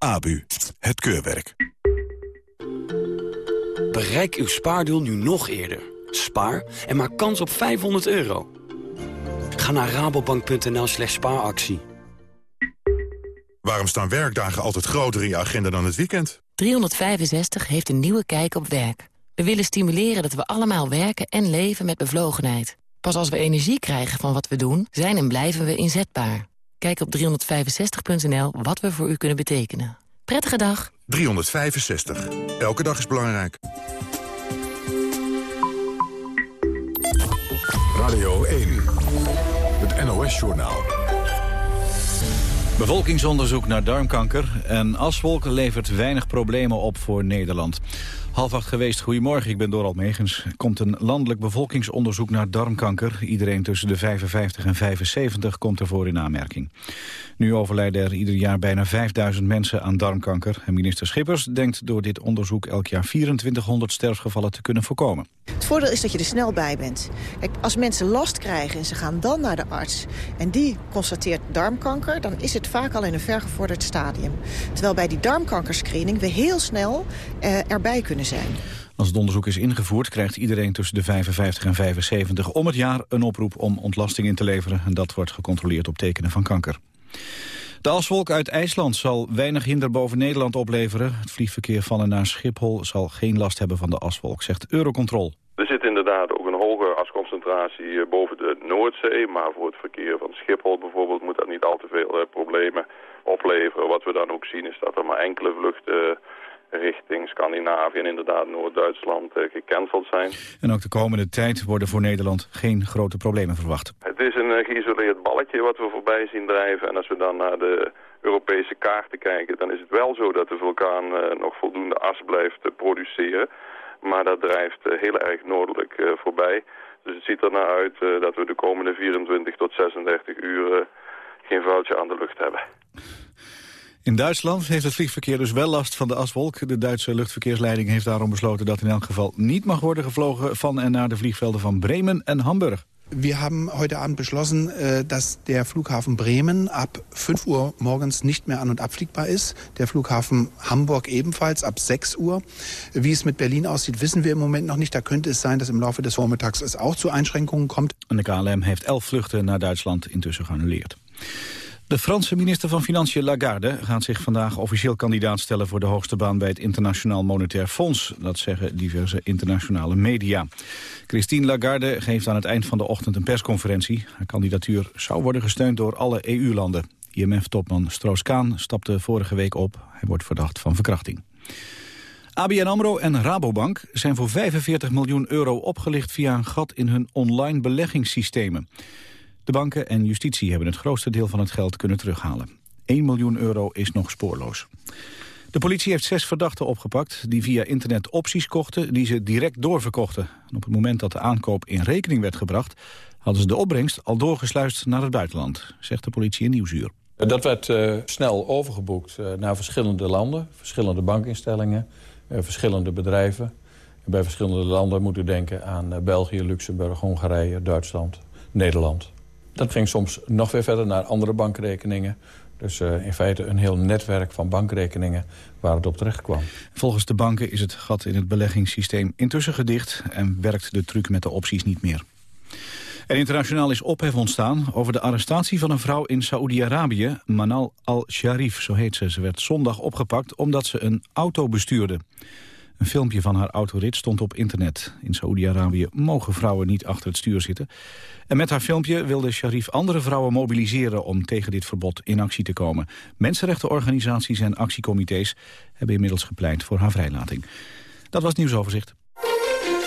ABU, het keurwerk. Bereik uw spaardoel nu nog eerder. Spaar en maak kans op 500 euro. Ga naar rabobank.nl slash spaaractie. Waarom staan werkdagen altijd groter in je agenda dan het weekend? 365 heeft een nieuwe kijk op werk. We willen stimuleren dat we allemaal werken en leven met bevlogenheid. Pas als we energie krijgen van wat we doen, zijn en blijven we inzetbaar. Kijk op 365.nl wat we voor u kunnen betekenen. Prettige dag. 365. Elke dag is belangrijk. Radio 1. Het NOS-journaal. Bevolkingsonderzoek naar darmkanker en aswolk levert weinig problemen op voor Nederland. Half acht geweest, goedemorgen, ik ben Doral Megens. Komt een landelijk bevolkingsonderzoek naar darmkanker. Iedereen tussen de 55 en 75 komt ervoor in aanmerking. Nu overlijden er ieder jaar bijna 5000 mensen aan darmkanker. En minister Schippers denkt door dit onderzoek elk jaar 2400 sterfgevallen te kunnen voorkomen. Het voordeel is dat je er snel bij bent. Kijk, als mensen last krijgen en ze gaan dan naar de arts... en die constateert darmkanker, dan is het vaak al in een vergevorderd stadium. Terwijl bij die darmkankerscreening we heel snel eh, erbij kunnen zijn. Als het onderzoek is ingevoerd krijgt iedereen tussen de 55 en 75 om het jaar een oproep om ontlasting in te leveren. En dat wordt gecontroleerd op tekenen van kanker. De aswolk uit IJsland zal weinig hinder boven Nederland opleveren. Het vliegverkeer van en naar Schiphol zal geen last hebben van de aswolk, zegt Eurocontrol. Er zit inderdaad ook een hoge asconcentratie boven de Noordzee. Maar voor het verkeer van Schiphol bijvoorbeeld moet dat niet al te veel eh, problemen opleveren. Wat we dan ook zien is dat er maar enkele vluchten richting Scandinavië en inderdaad Noord-Duitsland eh, gecanceld zijn. En ook de komende tijd worden voor Nederland geen grote problemen verwacht. Het is een uh, geïsoleerd balletje wat we voorbij zien drijven. En als we dan naar de Europese kaarten kijken, dan is het wel zo dat de vulkaan uh, nog voldoende as blijft produceren. Maar dat drijft heel erg noordelijk voorbij. Dus het ziet er naar uit dat we de komende 24 tot 36 uur geen vuiltje aan de lucht hebben. In Duitsland heeft het vliegverkeer dus wel last van de aswolk. De Duitse luchtverkeersleiding heeft daarom besloten dat in elk geval niet mag worden gevlogen van en naar de vliegvelden van Bremen en Hamburg. Wir haben heute Abend beschlossen, äh, dass der Flughafen Bremen ab 5 Uhr morgens nicht mehr an- und abfliegbar ist. Der Flughafen Hamburg ebenfalls ab 6 Uhr. Wie es mit Berlin aussieht, wissen wir im Moment noch nicht. Da könnte es sein, dass im Laufe des Vormittags es auch zu Einschränkungen kommt. En de KLM heeft elf vluchten naar Duitsland intussen geannuleerd. De Franse minister van Financiën Lagarde gaat zich vandaag officieel kandidaat stellen voor de hoogste baan bij het Internationaal Monetair Fonds. Dat zeggen diverse internationale media. Christine Lagarde geeft aan het eind van de ochtend een persconferentie. Haar kandidatuur zou worden gesteund door alle EU-landen. IMF-topman Stroos-Kaan stapte vorige week op. Hij wordt verdacht van verkrachting. ABN AMRO en Rabobank zijn voor 45 miljoen euro opgelicht via een gat in hun online beleggingssystemen. De banken en justitie hebben het grootste deel van het geld kunnen terughalen. 1 miljoen euro is nog spoorloos. De politie heeft zes verdachten opgepakt die via internet opties kochten die ze direct doorverkochten. En op het moment dat de aankoop in rekening werd gebracht hadden ze de opbrengst al doorgesluist naar het buitenland, zegt de politie in Nieuwsuur. Dat werd uh, snel overgeboekt uh, naar verschillende landen, verschillende bankinstellingen, uh, verschillende bedrijven. En bij verschillende landen moeten denken aan België, Luxemburg, Hongarije, Duitsland, Nederland. Dat ging soms nog weer verder naar andere bankrekeningen. Dus uh, in feite een heel netwerk van bankrekeningen waar het op terecht kwam. Volgens de banken is het gat in het beleggingssysteem intussen gedicht... en werkt de truc met de opties niet meer. En internationaal is ophef ontstaan over de arrestatie van een vrouw in Saoedi-Arabië, Manal al-Sharif, zo heet ze. Ze werd zondag opgepakt omdat ze een auto bestuurde. Een filmpje van haar autorit stond op internet. In Saoedi-Arabië mogen vrouwen niet achter het stuur zitten. En met haar filmpje wilde Sharif andere vrouwen mobiliseren... om tegen dit verbod in actie te komen. Mensenrechtenorganisaties en actiecomité's hebben inmiddels gepleit voor haar vrijlating. Dat was het nieuwsoverzicht.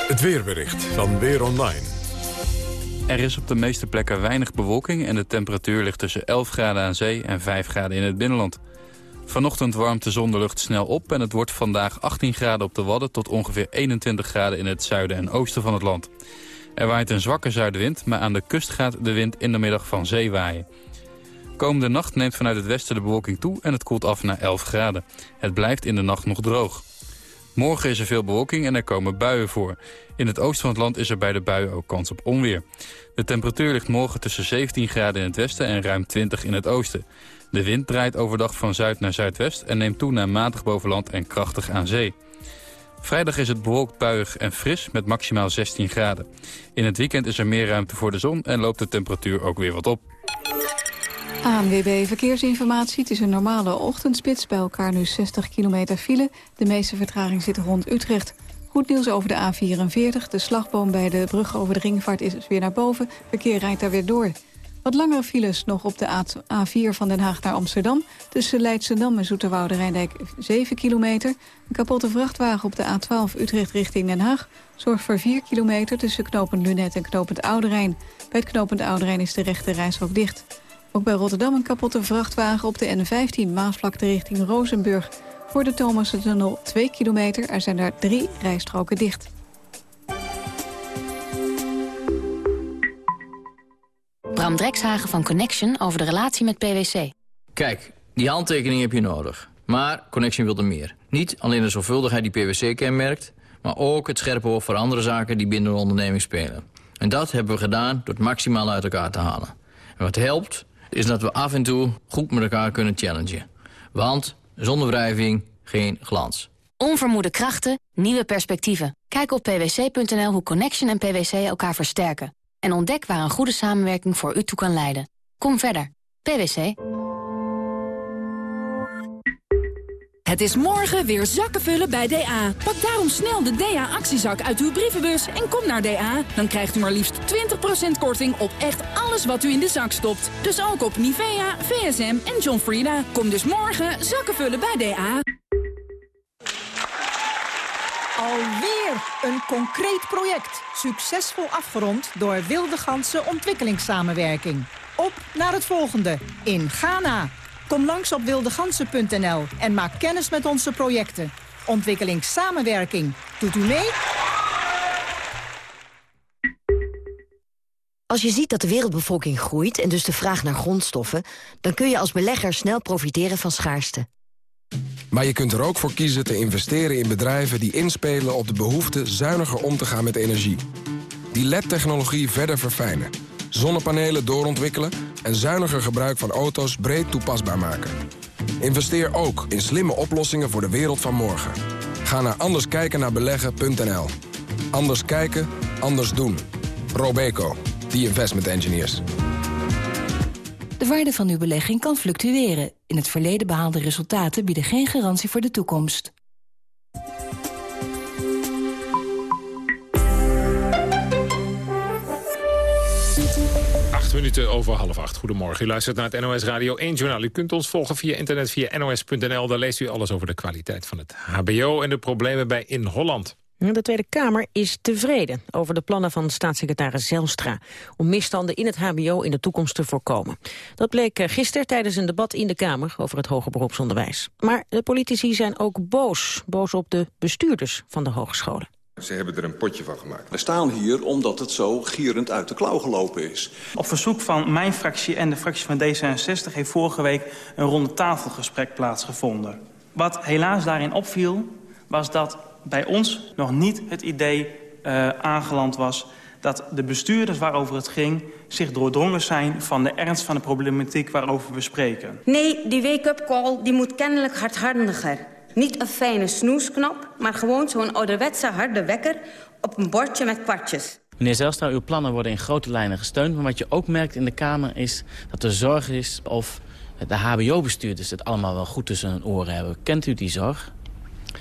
Het weerbericht van Weer Online. Er is op de meeste plekken weinig bewolking en de temperatuur ligt tussen 11 graden aan zee en 5 graden in het binnenland. Vanochtend warmt de zon de lucht snel op en het wordt vandaag 18 graden op de Wadden tot ongeveer 21 graden in het zuiden en oosten van het land. Er waait een zwakke zuidenwind, maar aan de kust gaat de wind in de middag van zee waaien. Komende nacht neemt vanuit het westen de bewolking toe en het koelt af naar 11 graden. Het blijft in de nacht nog droog. Morgen is er veel bewolking en er komen buien voor. In het oosten van het land is er bij de buien ook kans op onweer. De temperatuur ligt morgen tussen 17 graden in het westen en ruim 20 in het oosten. De wind draait overdag van zuid naar zuidwest en neemt toe naar matig boven land en krachtig aan zee. Vrijdag is het bewolkt buiig en fris met maximaal 16 graden. In het weekend is er meer ruimte voor de zon en loopt de temperatuur ook weer wat op. ANWB Verkeersinformatie. Het is een normale ochtendspits. Bij elkaar nu 60 kilometer file. De meeste vertraging zit rond Utrecht. Goed nieuws over de A44. De slagboom bij de brug over de ringvaart is weer naar boven. Verkeer rijdt daar weer door. Wat langere files nog op de A4 van Den Haag naar Amsterdam. Tussen Leidschendam en Zoeterwoude Rijndijk 7 kilometer. Een kapotte vrachtwagen op de A12 Utrecht richting Den Haag... zorgt voor 4 kilometer tussen knooppunt Lunet en knooppunt Oude Rijn. Bij het knooppunt Oude Rijn is de rechte reishok dicht. Ook bij Rotterdam een kapotte vrachtwagen op de N15 Maasvlakte richting Rozenburg. Voor de Thomassen-tunnel 2 kilometer. Er zijn daar drie rijstroken dicht. Bram Drekshagen van Connection over de relatie met PwC. Kijk, die handtekening heb je nodig. Maar Connection wilde meer. Niet alleen de zorgvuldigheid die PwC kenmerkt... maar ook het scherpe oog voor andere zaken die binnen de onderneming spelen. En dat hebben we gedaan door het maximaal uit elkaar te halen. En wat helpt, is dat we af en toe goed met elkaar kunnen challengen. Want zonder wrijving geen glans. Onvermoede krachten, nieuwe perspectieven. Kijk op pwc.nl hoe Connection en PwC elkaar versterken. En ontdek waar een goede samenwerking voor u toe kan leiden. Kom verder. PwC. Het is morgen weer zakken vullen bij DA. Pak daarom snel de DA-actiezak uit uw brievenbus en kom naar DA. Dan krijgt u maar liefst 20% korting op echt alles wat u in de zak stopt. Dus ook op Nivea, VSM en John Frieda. Kom dus morgen zakken vullen bij DA. Alweer een concreet project. Succesvol afgerond door Wilde Ganse Ontwikkelingssamenwerking. Op naar het volgende in Ghana. Kom langs op wildegansen.nl en maak kennis met onze projecten. Ontwikkelingssamenwerking. Doet u mee? Als je ziet dat de wereldbevolking groeit en dus de vraag naar grondstoffen... dan kun je als belegger snel profiteren van schaarste. Maar je kunt er ook voor kiezen te investeren in bedrijven die inspelen op de behoefte zuiniger om te gaan met energie. Die LED-technologie verder verfijnen. Zonnepanelen doorontwikkelen en zuiniger gebruik van auto's breed toepasbaar maken. Investeer ook in slimme oplossingen voor de wereld van morgen. Ga naar anderskijkennaarbeleggen.nl. Anders kijken, anders doen. Robeco, the investment engineers. De waarde van uw belegging kan fluctueren. In het verleden behaalde resultaten bieden geen garantie voor de toekomst. Acht minuten over half acht. Goedemorgen. U luistert naar het NOS Radio 1 Journaal. U kunt ons volgen via internet via nos.nl. Daar leest u alles over de kwaliteit van het hbo en de problemen bij In Holland. De Tweede Kamer is tevreden over de plannen van staatssecretaris Zelstra... om misstanden in het hbo in de toekomst te voorkomen. Dat bleek eh, gisteren tijdens een debat in de Kamer over het hoger beroepsonderwijs. Maar de politici zijn ook boos. Boos op de bestuurders van de hogescholen. Ze hebben er een potje van gemaakt. We staan hier omdat het zo gierend uit de klauw gelopen is. Op verzoek van mijn fractie en de fractie van D66... heeft vorige week een ronde tafelgesprek plaatsgevonden. Wat helaas daarin opviel, was dat bij ons nog niet het idee uh, aangeland was... dat de bestuurders waarover het ging zich doordrongen zijn... van de ernst van de problematiek waarover we spreken. Nee, die wake-up call die moet kennelijk hardhandiger. Niet een fijne snoesknop, maar gewoon zo'n ouderwetse harde wekker... op een bordje met kwartjes. Meneer Zelstra, uw plannen worden in grote lijnen gesteund. Maar wat je ook merkt in de Kamer is dat er zorg is of de hbo-bestuurders het allemaal wel goed tussen hun oren hebben. Kent u die zorg?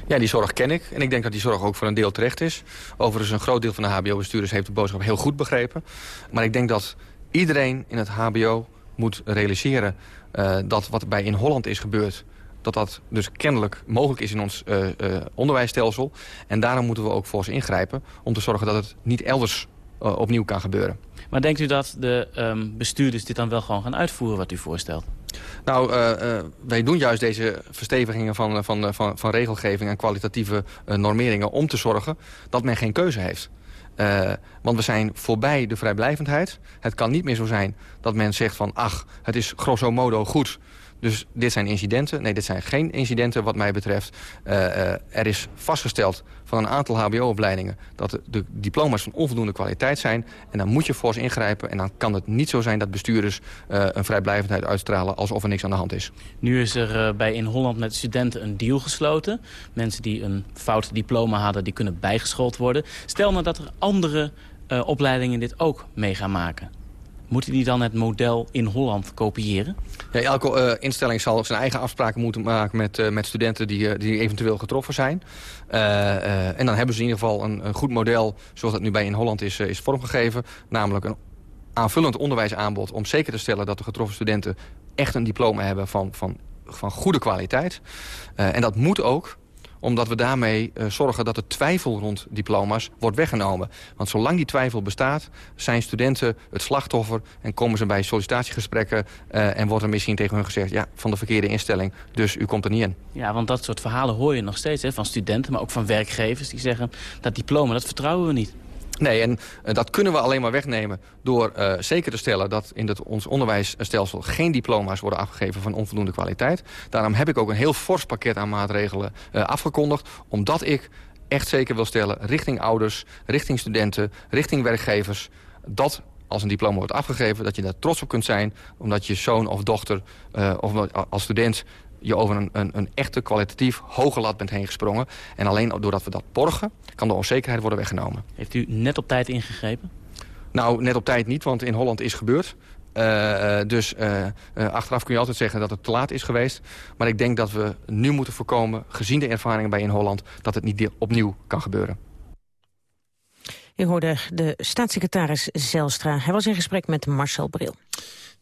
Ja, die zorg ken ik. En ik denk dat die zorg ook voor een deel terecht is. Overigens, een groot deel van de hbo-bestuurders heeft de boodschap heel goed begrepen. Maar ik denk dat iedereen in het hbo moet realiseren... Uh, dat wat bij in Holland is gebeurd dat dat dus kennelijk mogelijk is in ons uh, onderwijsstelsel. En daarom moeten we ook voor ze ingrijpen... om te zorgen dat het niet elders opnieuw kan gebeuren. Maar denkt u dat de um, bestuurders dit dan wel gewoon gaan uitvoeren wat u voorstelt? Nou, uh, uh, wij doen juist deze verstevigingen van, van, van, van regelgeving en kwalitatieve normeringen om te zorgen dat men geen keuze heeft. want we zijn voorbij de vrijblijvendheid. Het kan niet meer zo zijn dat men zegt van ach, het is grosso modo goed dus dit zijn incidenten. Nee, dit zijn geen incidenten wat mij betreft. Er is vastgesteld van een aantal hbo-opleidingen... dat de, diploma's van onvoldoende kwaliteit zijn. En dan moet je fors ingrijpen. En dan kan het niet zo zijn dat bestuurders uh, een vrijblijvendheid uitstralen... alsof er niks aan de hand is. Nu is er bij in Holland met studenten een deal gesloten. Mensen die een fout diploma hadden, die kunnen bijgeschoold worden. Stel nou dat er andere opleidingen dit ook mee gaan maken. Moeten die dan het model in Holland kopiëren? Ja, elke uh, instelling zal zijn eigen afspraken moeten maken met, uh, met studenten die, uh, die eventueel getroffen zijn. en dan hebben ze in ieder geval een, een, goed model, zoals dat nu bij in Holland is, is vormgegeven. Namelijk een aanvullend onderwijsaanbod om zeker te stellen dat de getroffen studenten echt een diploma hebben van, van, van goede kwaliteit. en dat moet ook omdat we daarmee uh, zorgen dat de twijfel rond diploma's wordt weggenomen. Want zolang die twijfel bestaat, zijn studenten het slachtoffer... en komen ze bij sollicitatiegesprekken uh, en wordt er misschien tegen hun gezegd... ja, van de verkeerde instelling, dus u komt er niet in. Ja, want dat soort verhalen hoor je nog steeds hè, van studenten... maar ook van werkgevers die zeggen, dat diploma, dat vertrouwen we niet. Nee, en uh, dat kunnen we alleen maar wegnemen door uh, zeker te stellen... dat in het, ons onderwijsstelsel geen diploma's worden afgegeven van onvoldoende kwaliteit. Daarom heb ik ook een heel fors pakket aan maatregelen uh, afgekondigd... omdat ik echt zeker wil stellen richting ouders, richting studenten, richting werkgevers... dat als een diploma wordt afgegeven, dat je daar trots op kunt zijn... omdat je zoon of dochter of als student je over een, een, een, echte kwalitatief hoge lat bent heen gesprongen. En alleen doordat we dat borgen, kan de onzekerheid worden weggenomen. Heeft u net op tijd ingegrepen? Nou, net op tijd niet, want in Holland is gebeurd. Uh, dus uh, uh, achteraf kun je altijd zeggen dat het te laat is geweest. Maar ik denk dat we nu moeten voorkomen, gezien de ervaringen bij in Holland... dat het niet opnieuw kan gebeuren. U hoorde de staatssecretaris Zelstra. Hij was in gesprek met Marcel Bril.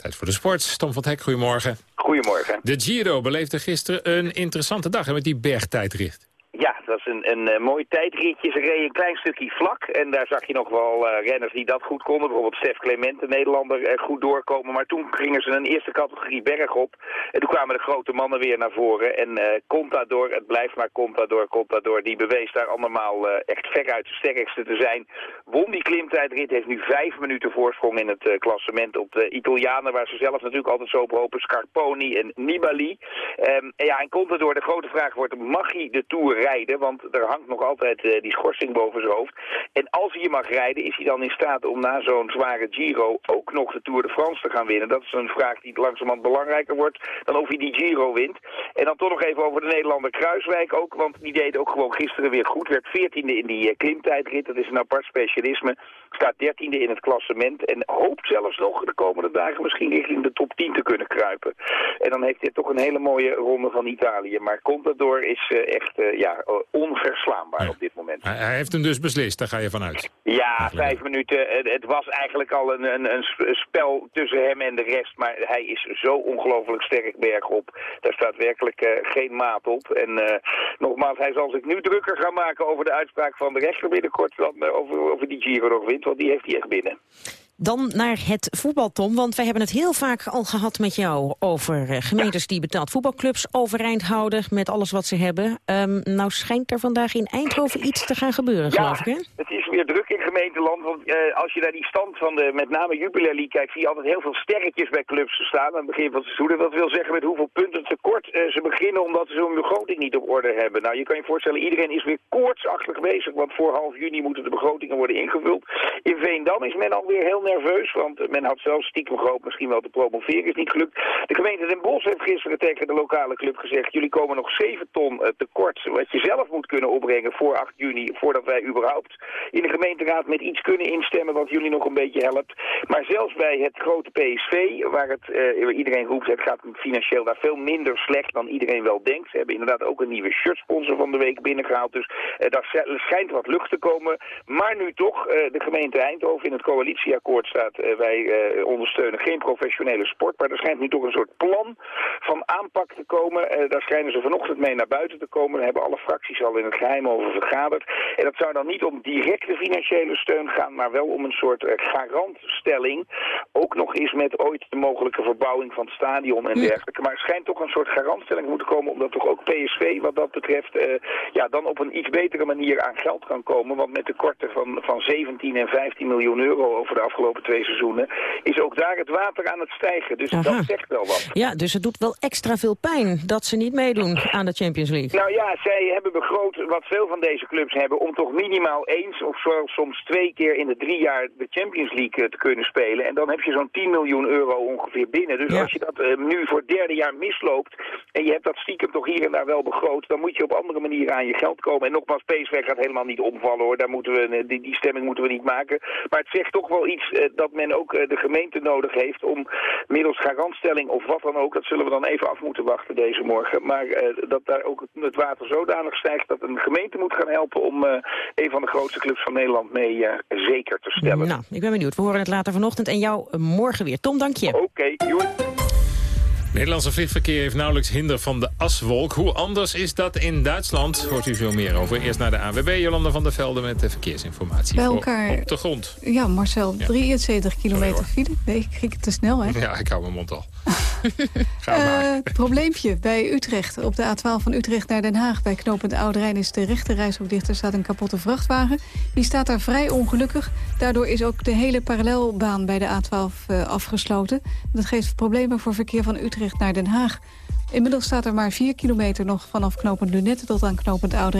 Tijd voor de sport. Tom van Hek, goedemorgen. Goedemorgen. De Giro beleefde gisteren een interessante dag met die bergtijdrit. Ja, dat is een, een, een mooi tijdritje. Ze reden een klein stukje vlak en daar zag je nog wel uh, renners die dat goed konden. Bijvoorbeeld Stef Clement, de Nederlander, uh, goed doorkomen. Maar toen gingen ze een eerste categorie berg op. En toen kwamen de grote mannen weer naar voren. En uh, Contador, het blijft maar Contador, Contador, die bewees daar allemaal echt veruit de sterkste te zijn. Won die klimtijdrit, heeft nu vijf minuten voorsprong in het klassement op de Italianen. Waar ze zelf natuurlijk altijd zo op hopen, Scarponi en Nibali. En ja, en Contador, de grote vraag wordt, mag hij de Tour rijden? want er hangt nog altijd uh, die schorsing boven zijn hoofd. En als hij mag rijden, is hij dan in staat om na zo'n zware Giro ook nog de Tour de France te gaan winnen? Dat is een vraag die langzamerhand belangrijker wordt dan of hij die Giro wint. En dan toch nog even over de Nederlander Kruiswijk ook, want die deed ook gewoon gisteren weer goed. Werd veertiende in die uh, klimtijdrit, dat is een apart specialisme. Staat dertiende in het klassement en hoopt zelfs nog de komende dagen misschien richting de top 10 te kunnen kruipen. En dan heeft hij toch een hele mooie ronde van Italië. Maar Contador is uh, echt ja, onverslaanbaar op dit moment. Hij, hij, heeft hem dus beslist, daar ga je vanuit. Ja, eigenlijk. vijf minuten. Het, het, was eigenlijk al een, een, een, spel tussen hem en de rest. Maar hij is zo ongelooflijk sterk bergop. Daar staat werkelijk uh, geen maat op. En uh, nogmaals, hij zal zich nu drukker gaan maken over de uitspraak van de rechter binnenkort... dan uh, over, over die Giro nog wint, want die heeft hij echt binnen. Dan naar het voetbal, Tom, want wij hebben het heel vaak al gehad met jou over uh, gemeentes die betaald voetbalclubs overeind houden met alles wat ze hebben. Um, nou schijnt er vandaag in Eindhoven iets te gaan gebeuren, ja, geloof ik, hè? het is weer druk in gemeenteland, want uh, als je naar die stand van de met name Jupiler League kijkt, zie je altijd heel veel sterretjes bij clubs staan aan het begin van het seizoen. Dat wil zeggen met hoeveel punten tekort uh, ze beginnen omdat ze zo'n begroting niet op orde hebben. Nou, je kan je voorstellen, iedereen is weer koortsachtig bezig, want voor half juni moeten de begrotingen worden ingevuld. In Veendam is men alweer heel nerveus, want men had zelfs stiekem gehoopt misschien wel te promoveren, is niet gelukt. De gemeente Den Bosch heeft gisteren tegen de lokale club gezegd, jullie komen nog 7 ton uh, tekort, wat je zelf moet kunnen opbrengen voor 8 juni, voordat wij überhaupt in de gemeenteraad met iets kunnen instemmen wat jullie nog een beetje helpt. Maar zelfs bij het grote PSV, waar het, uh, iedereen roept, het gaat financieel daar veel minder slecht dan iedereen wel denkt. Ze hebben inderdaad ook een nieuwe shirtsponsor van de week binnengehaald. Dus uh, daar schijnt wat lucht te komen. Maar nu toch, uh, de gemeente Eindhoven in het coalitieakkoord staat, wij ondersteunen geen professionele sport. Maar er schijnt nu toch een soort plan van aanpak te komen. daar schijnen ze vanochtend mee naar buiten te komen. Daar hebben alle fracties al in het geheim over vergaderd. En dat zou dan niet om directe financiële steun gaan, maar wel om een soort garantstelling. Ook nog eens met ooit de mogelijke verbouwing van het stadion en dergelijke. Maar er schijnt toch een soort garantstelling moeten komen, omdat toch ook PSV wat dat betreft uh, ja, dan op een iets betere manier aan geld kan komen. Want met tekorten van, van 17 en 15 miljoen euro over de afgelopen twee seizoenen is ook daar het water aan het stijgen. Dus Aha. dat zegt wel wat. Ja, dus het doet wel extra veel pijn dat ze niet meedoen aan de Champions League. Nou ja, zij hebben begroot wat veel van deze clubs hebben om toch minimaal eens of soms twee keer in de drie jaar de Champions League te kunnen spelen. En dan heb je zo'n 10 miljoen euro ongeveer binnen. Dus als je dat uh, nu voor het derde jaar misloopt en je hebt dat stiekem toch hier en daar wel begroot, dan moet je op andere manieren aan je geld komen. En nogmaals, PSV gaat helemaal niet omvallen hoor, daar moeten we, die, die stemming moeten we niet maken. Maar het zegt toch wel iets dat men ook uh, de gemeente nodig heeft om middels garantstelling of wat dan ook, dat zullen we dan even af moeten wachten deze morgen. Maar dat daar ook het, het, water zodanig stijgt dat een gemeente moet gaan helpen om een van de grootste clubs van Nederland mee zeker te stellen. Nou, ik ben benieuwd. We horen het later vanochtend en jou morgen weer. Tom, dank je. Oké, okay, Nederlandse vliegverkeer heeft nauwelijks hinder van de aswolk. Hoe anders is dat in Duitsland? Hoort u veel meer over. Eerst naar de ANWB, Jolanda van der Velde met de verkeersinformatie. Bij elkaar... Op de grond. Ja, Marcel, ja. 73 kilometer file. Nee, ik ging het te snel, hè? Ja, ik hou mijn mond al. uh, probleempje bij Utrecht. Op de A12 van Utrecht naar Den Haag. Bij knooppunt Oude is de rechterreis ook dicht. Er staat een kapotte vrachtwagen. Die staat daar vrij ongelukkig. Daardoor is ook de hele parallelbaan bij de A12 uh, afgesloten. Dat geeft problemen voor verkeer van Utrecht naar Den Haag. Inmiddels staat er maar 4 kilometer nog vanaf knooppunt Lunette tot aan knooppunt Oude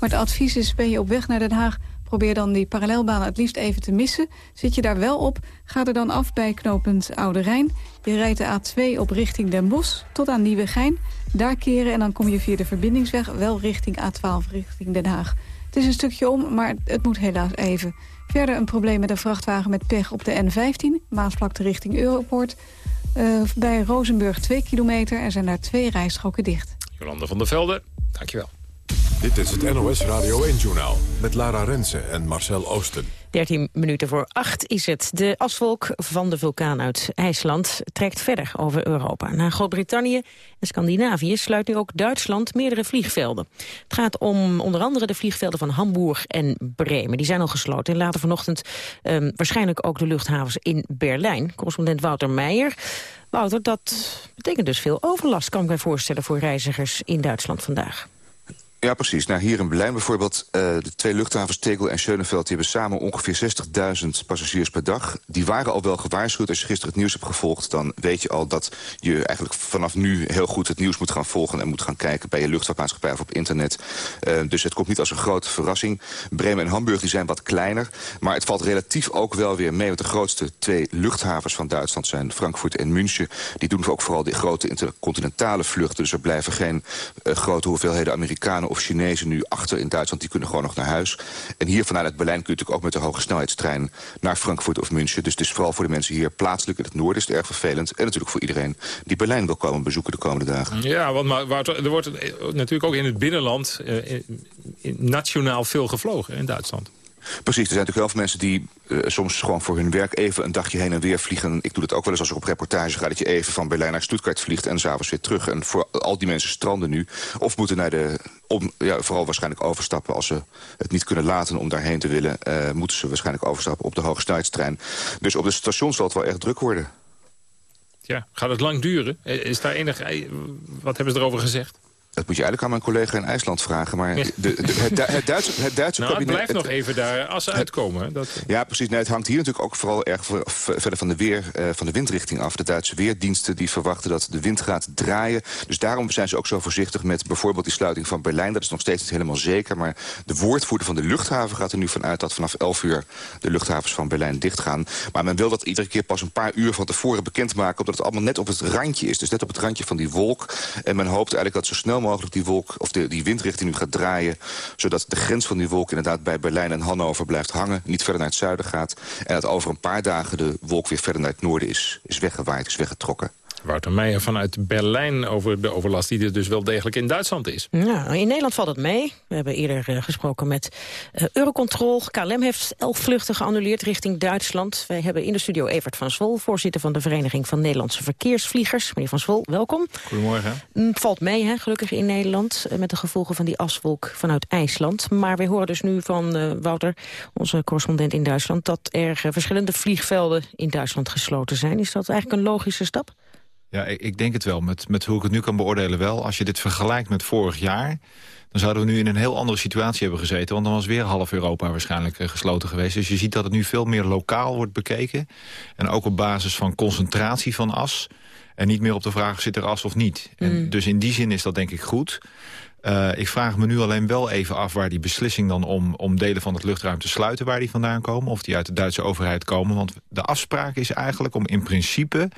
Maar het advies is, ben je op weg naar Den Haag... Probeer dan die parallelbaan het liefst even te missen. Zit je daar wel op, ga er dan af bij knooppunt Oude Rijn. Je rijdt de A2 op richting Den Bosch tot aan Nieuwegein. Daar keren en dan kom je via de verbindingsweg wel richting A12, richting Den Haag. Het is een stukje om, maar het moet helaas even. Verder een probleem met een vrachtwagen met pech op de N15, Maasvlakte richting Europoort. Uh, bij Rozenburg 2 kilometer, er zijn daar twee rijstroken dicht. Jolanda van der Velde, dankjewel. Dit is het NOS Radio 1-journaal met Lara Rensen en Marcel Oosten. 13 minuten voor 8 is het. De asvolk van de vulkaan uit IJsland trekt verder over Europa. Na Groot-Brittannië en Scandinavië sluit nu ook Duitsland meerdere vliegvelden. Het gaat om onder andere de vliegvelden van Hamburg en Bremen. Die zijn al gesloten en later vanochtend um, waarschijnlijk ook de luchthavens in Berlijn. Correspondent Wouter Meijer. Wouter, dat betekent dus veel overlast, kan ik mij voorstellen, voor reizigers in Duitsland vandaag. Ja, precies. Nou, hier in Berlijn bijvoorbeeld, uh, de twee luchthavens Tegel en Schöneveld... die hebben samen ongeveer 60.000 passagiers per dag. Die waren al wel gewaarschuwd. Als je gisteren het nieuws hebt gevolgd... dan weet je al dat je eigenlijk vanaf nu heel goed het nieuws moet gaan volgen... en moet gaan kijken bij je luchtvaartmaatschappij of op internet. Uh, dus het komt niet als een grote verrassing. Bremen en Hamburg die zijn wat kleiner. Maar het valt relatief ook wel weer mee... want de grootste twee luchthavens van Duitsland zijn Frankfurt en München. Die doen ook vooral de grote intercontinentale vluchten. Dus er blijven geen uh, grote hoeveelheden Amerikanen of Chinezen nu achter in Duitsland. Die kunnen gewoon nog naar huis. En hier vanuit het Berlijn kun je natuurlijk ook met de hoge snelheidstrein... naar Frankfurt of München. Dus het is vooral voor de mensen hier plaatselijk in het noorden is het erg vervelend. En natuurlijk voor iedereen die Berlijn wil komen bezoeken de komende dagen. Ja, want maar, er wordt natuurlijk ook in het binnenland... Uh, nationaal veel gevlogen in Duitsland. Precies, er zijn natuurlijk heel veel mensen die uh, soms gewoon voor hun werk even een dagje heen en weer vliegen. Ik doe dat ook wel eens als ik op reportage ga, dat je even van Berlijn naar Stuttgart vliegt en s'avonds weer terug. En voor al die mensen stranden nu. Of moeten naar de, om, ja, vooral waarschijnlijk overstappen als ze het niet kunnen laten om daarheen te willen. Uh, moeten ze waarschijnlijk overstappen op de hogesnelheidstrein. Dus op de stations zal het wel erg druk worden. Ja, gaat het lang duren? Is daar enig, wat hebben ze erover gezegd? Dat moet je eigenlijk aan mijn collega in IJsland vragen. Maar de, de, het, het, Duitse, het Duitse nou, kabinet... Het blijft nog even daar als ze uitkomen. Dat... Ja, precies. Nee, het hangt hier natuurlijk ook vooral erg verder van de, weer, uh, van de windrichting af. De Duitse weerdiensten die verwachten dat de wind gaat draaien. Dus daarom zijn ze ook zo voorzichtig met bijvoorbeeld die sluiting van Berlijn. Dat is nog steeds niet helemaal zeker. Maar de woordvoerder van de luchthaven gaat er nu vanuit... dat vanaf 11 uur de luchthavens van Berlijn dichtgaan. Maar men wil dat iedere keer pas een paar uur van tevoren bekendmaken... omdat het allemaal net op het randje is. Dus net op het randje van die wolk. En men hoopt eigenlijk dat zo snel mogelijk die, wolk, of de, die windrichting nu gaat draaien... zodat de grens van die wolk inderdaad bij Berlijn en Hannover blijft hangen... niet verder naar het zuiden gaat... en dat over een paar dagen de wolk weer verder naar het noorden is, is weggewaaid, is weggetrokken. Wouter Meijer vanuit Berlijn over de overlast die er dus wel degelijk in Duitsland is. Nou, in Nederland valt het mee. We hebben eerder uh, gesproken met uh, Eurocontrol. KLM heeft elf vluchten geannuleerd richting Duitsland. Wij hebben in de studio Evert van Zwol, voorzitter van de Vereniging van Nederlandse Verkeersvliegers. Meneer van Zwol, welkom. Goedemorgen. Mm, valt mee, hè, gelukkig in Nederland, uh, met de gevolgen van die aswolk vanuit IJsland. Maar we horen dus nu van Wouter, onze correspondent in Duitsland, dat er verschillende vliegvelden in Duitsland gesloten zijn. Is dat eigenlijk een logische stap? Ja, ik denk het wel. Met, met hoe ik het nu kan beoordelen wel. Als je dit vergelijkt met vorig jaar... dan zouden we nu in een heel andere situatie hebben gezeten. Want dan was weer half Europa waarschijnlijk uh, gesloten geweest. Dus je ziet dat het nu veel meer lokaal wordt bekeken. En ook op basis van concentratie van as. En niet meer op de vraag, zit er as of niet? En Mm. dus in die zin is dat denk ik goed. Uh, ik vraag me nu alleen wel even af waar die beslissing dan om, om delen van het luchtruim te sluiten... waar die vandaan komen, of die uit de Duitse overheid komen. Want de afspraak is eigenlijk om in principe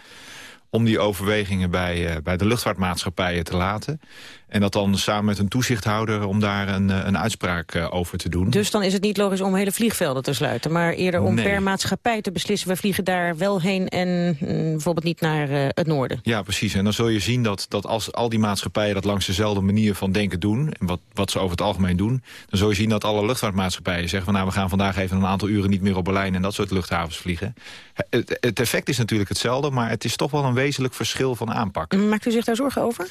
om die overwegingen bij, uh, bij de luchtvaartmaatschappijen te laten. En dat dan samen met een toezichthouder om daar een, een uitspraak uh, over te doen. Dus dan is het niet logisch om hele vliegvelden te sluiten... maar eerder om nee. per maatschappij te beslissen... we vliegen daar wel heen en mm, bijvoorbeeld niet naar uh, het noorden. Ja, precies. En dan zul je zien dat, dat als al die maatschappijen... dat langs dezelfde manier van denken doen... en wat, wat ze over het algemeen doen... dan zul je zien dat alle luchtvaartmaatschappijen zeggen... van nou, we gaan vandaag even een aantal uren niet meer op Berlijn... en dat soort luchthavens vliegen. Het, het effect is natuurlijk hetzelfde... maar het is toch wel een wezenlijk verschil van aanpak. Maakt u zich daar zorgen over?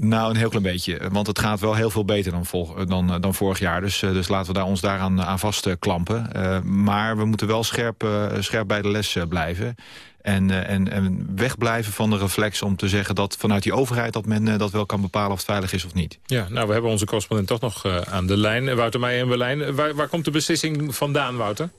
Nou, een heel klein beetje. Want het gaat wel heel veel beter dan, vol, dan, dan vorig jaar. Dus, dus laten we daar ons daaraan aan vastklampen. Uh, maar we moeten wel scherp, uh, scherp bij de les uh, blijven. En, en, en wegblijven van de reflex om te zeggen dat vanuit die overheid... dat men dat wel kan bepalen of het veilig is of niet. Ja, nou, we hebben onze correspondent toch nog aan de lijn. Wouter Meijer in Berlijn. Waar, waar komt de beslissing vandaan, Wouter?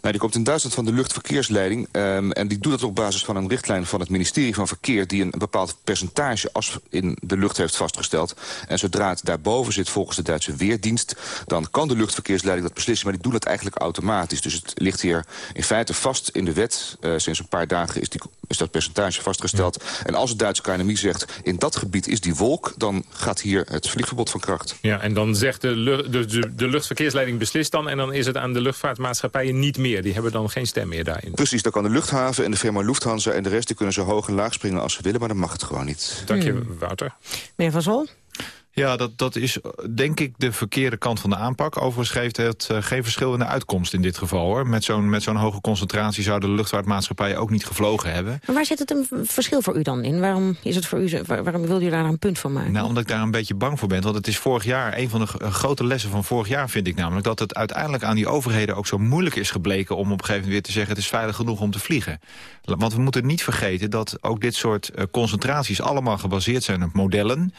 Nou, die komt in Duitsland van de luchtverkeersleiding. Um, en die doet dat op basis van een richtlijn van het ministerie van Verkeer... die een bepaald percentage as in de lucht heeft vastgesteld. En zodra het daarboven zit volgens de Duitse Weerdienst... dan kan de luchtverkeersleiding dat beslissen. Maar die doen dat eigenlijk automatisch. Dus het ligt hier in feite vast in de wet. Uh, sinds een paar dagen is, die, is dat percentage vastgesteld. En als het Duitse KNMI zegt... in dat gebied is die wolk, dan gaat hier het vliegverbod van kracht. Ja, en dan zegt de, de, de, de luchtverkeersleiding beslist dan... en dan is het aan de luchtvaartmaatschappijen niet meer. Die hebben dan geen stem meer daarin. Precies, dan kan de luchthaven en de firma Lufthansa en de rest... die kunnen zo hoog en laag springen als ze willen, maar dan mag het gewoon niet. Dank je, hmm. Wouter. Meneer Van Zol? Ja, dat, dat is denk ik de verkeerde kant van de aanpak. Overigens geeft het uh, geen verschil in de uitkomst in dit geval. hoor. Met zo'n met zo'n hoge concentratie zouden de luchtvaartmaatschappijen ook niet gevlogen hebben. Maar waar zit het een verschil voor u dan in? Waarom, is het voor u, waarom wil u daar een punt van maken? Nou, omdat ik daar een beetje bang voor ben. Want het is vorig jaar, een van de grote lessen van vorig jaar vind ik namelijk... dat het uiteindelijk aan die overheden ook zo moeilijk is gebleken... om op een gegeven moment weer te zeggen het is veilig genoeg om te vliegen. Want we moeten niet vergeten dat ook dit soort uh, concentraties allemaal gebaseerd zijn op modellen...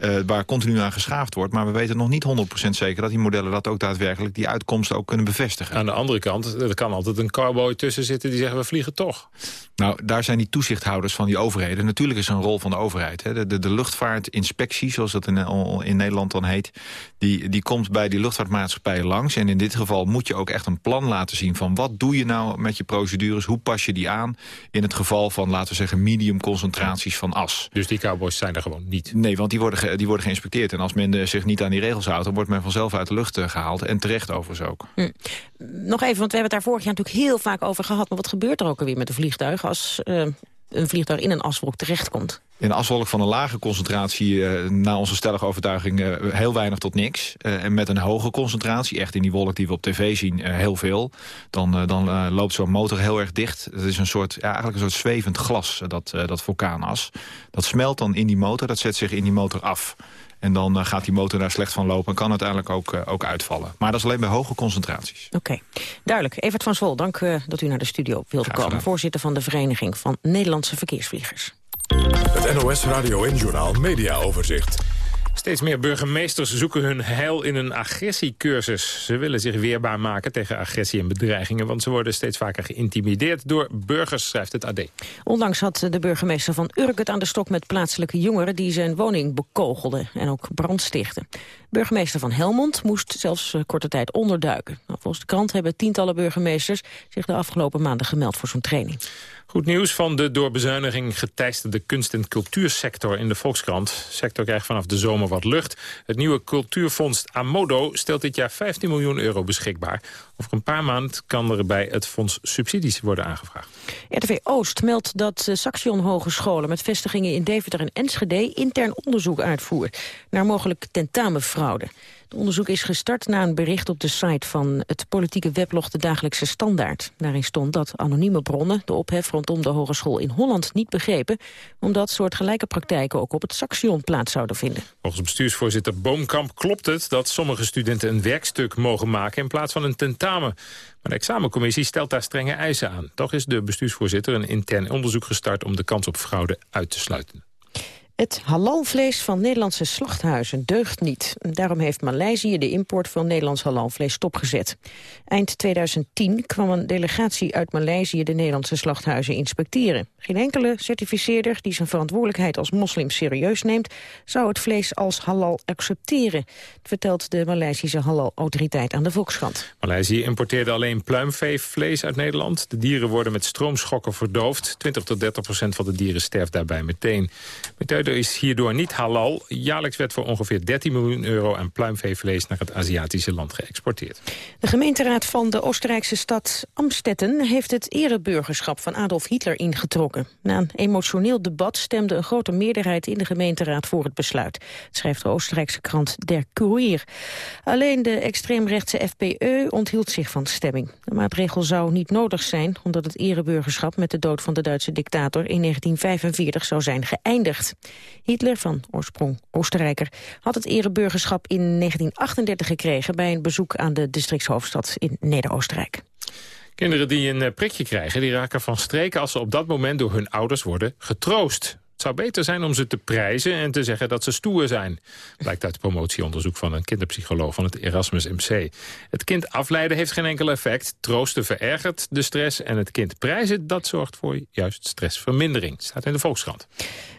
Uh, waar continu aan geschaafd wordt. Maar we weten nog niet 100% zeker dat die modellen dat ook daadwerkelijk die uitkomsten ook kunnen bevestigen. Aan de andere kant, er kan altijd een cowboy tussen zitten die zegt we vliegen toch. Nou, daar zijn die toezichthouders van die overheden. Natuurlijk is er een rol van de overheid. Hè. De, de, de luchtvaartinspectie, zoals dat in, in Nederland dan heet... Die, die komt bij die luchtvaartmaatschappijen langs. En in dit geval moet je ook echt een plan laten zien... van wat doe je nou met je procedures, hoe pas je die aan... in het geval van, laten we zeggen, medium concentraties van as. Dus die cowboys zijn er gewoon niet? Nee, want die worden, die worden geïnspecteerd. En als men zich niet aan die regels houdt... dan wordt men vanzelf uit de lucht gehaald. En terecht overigens ook. Hm. Nog even, want we hebben het daar vorig jaar natuurlijk heel vaak over gehad. Maar wat gebeurt er ook alweer met de vliegtuig... als een vliegtuig in een aswolk terechtkomt? Een aswolk van een lage concentratie, uh, naar onze stellige overtuiging, uh, heel weinig tot niks. Uh, en met een hoge concentratie, echt in die wolk die we op tv zien, heel veel. Dan, dan loopt zo'n motor heel erg dicht. Het is een soort, ja, eigenlijk een soort zwevend glas, dat, dat vulkaanas. Dat smelt dan in die motor, dat zet zich in die motor af. En dan uh, gaat die motor daar slecht van lopen en kan uiteindelijk ook, uh, ook uitvallen. Maar dat is alleen bij hoge concentraties. Oké, okay. duidelijk. Evert van Zwol, dank uh, dat u naar de studio wilde komen. Voorzitter van de Vereniging van Nederlandse Verkeersvliegers. Het NOS Radio en Journaal Media Overzicht. Steeds meer burgemeesters zoeken hun heil in een agressiecursus. Ze willen zich weerbaar maken tegen agressie en bedreigingen... want ze worden steeds vaker geïntimideerd door burgers, schrijft het AD. Onlangs had de burgemeester van Urk het aan de stok met plaatselijke jongeren... die zijn woning bekogelden en ook brand stichtten. Burgemeester van Helmond moest zelfs uh, korte tijd onderduiken. Volgens de krant hebben tientallen burgemeesters... zich de afgelopen maanden gemeld voor zo'n training. Goed nieuws van de door bezuiniging geteisterde kunst- en cultuursector in de Volkskrant. De sector krijgt vanaf de zomer wat lucht. Het nieuwe cultuurfonds Amodo stelt dit jaar 15 miljoen euro beschikbaar. Over een paar maanden kan er bij het fonds subsidies worden aangevraagd. RTV Oost meldt dat eh, Saxion Hogescholen met vestigingen in Deventer en Enschede intern onderzoek uitvoert naar mogelijk tentamenfraude. Het onderzoek is gestart na een bericht op de site van het politieke weblog De Dagelijkse Standaard. Daarin stond dat anonieme bronnen de ophef rondom de hogeschool in Holland niet begrepen, omdat soortgelijke praktijken ook op het Saxion plaats zouden vinden. Volgens bestuursvoorzitter Boomkamp klopt het dat sommige studenten een werkstuk mogen maken in plaats van een tentamen. Maar de examencommissie stelt daar strenge eisen aan. Toch is de bestuursvoorzitter een intern onderzoek gestart om de kans op fraude uit te sluiten. Het halalvlees van Nederlandse slachthuizen deugt niet. Daarom heeft Maleisië de import van Nederlands halalvlees stopgezet. Eind 2010 kwam een delegatie uit Maleisië de Nederlandse slachthuizen inspecteren. Geen enkele certificeerder die zijn verantwoordelijkheid als moslim serieus neemt... zou het vlees als halal accepteren, vertelt de Maleisische halal-autoriteit aan de Volkskrant. Maleisië importeerde alleen pluimveevlees uit Nederland. De dieren worden met stroomschokken verdoofd. 20 tot 30 procent van de dieren sterft daarbij meteen. Is hierdoor niet halal. Jaarlijks werd voor ongeveer 13 miljoen euro aan pluimveevlees naar het Aziatische land geëxporteerd. De gemeenteraad van de Oostenrijkse stad Amstetten heeft het ereburgerschap van Adolf Hitler ingetrokken. Na een emotioneel debat stemde een grote meerderheid in de gemeenteraad voor het besluit. Schrijft de Oostenrijkse krant Der Kurier. Alleen de extreemrechtse FPE onthield zich van stemming. De maatregel zou niet nodig zijn omdat het ereburgerschap met de dood van de Duitse dictator in 1945 zou zijn geëindigd. Hitler, van oorsprong Oostenrijker, had het ereburgerschap in 1938 gekregen... bij een bezoek aan de districtshoofdstad in Neder-Oostenrijk. Kinderen die een eh, prikje krijgen, die raken van streken... als ze op dat moment door hun ouders worden getroost. Het zou beter zijn om ze te prijzen en te zeggen dat ze stoer zijn. Blijkt uit promotieonderzoek van een kinderpsycholoog van het Erasmus MC. Het kind afleiden heeft geen enkel effect. Troosten verergert de stress. En het kind prijzen, dat zorgt voor juist stressvermindering. Staat in de Volkskrant.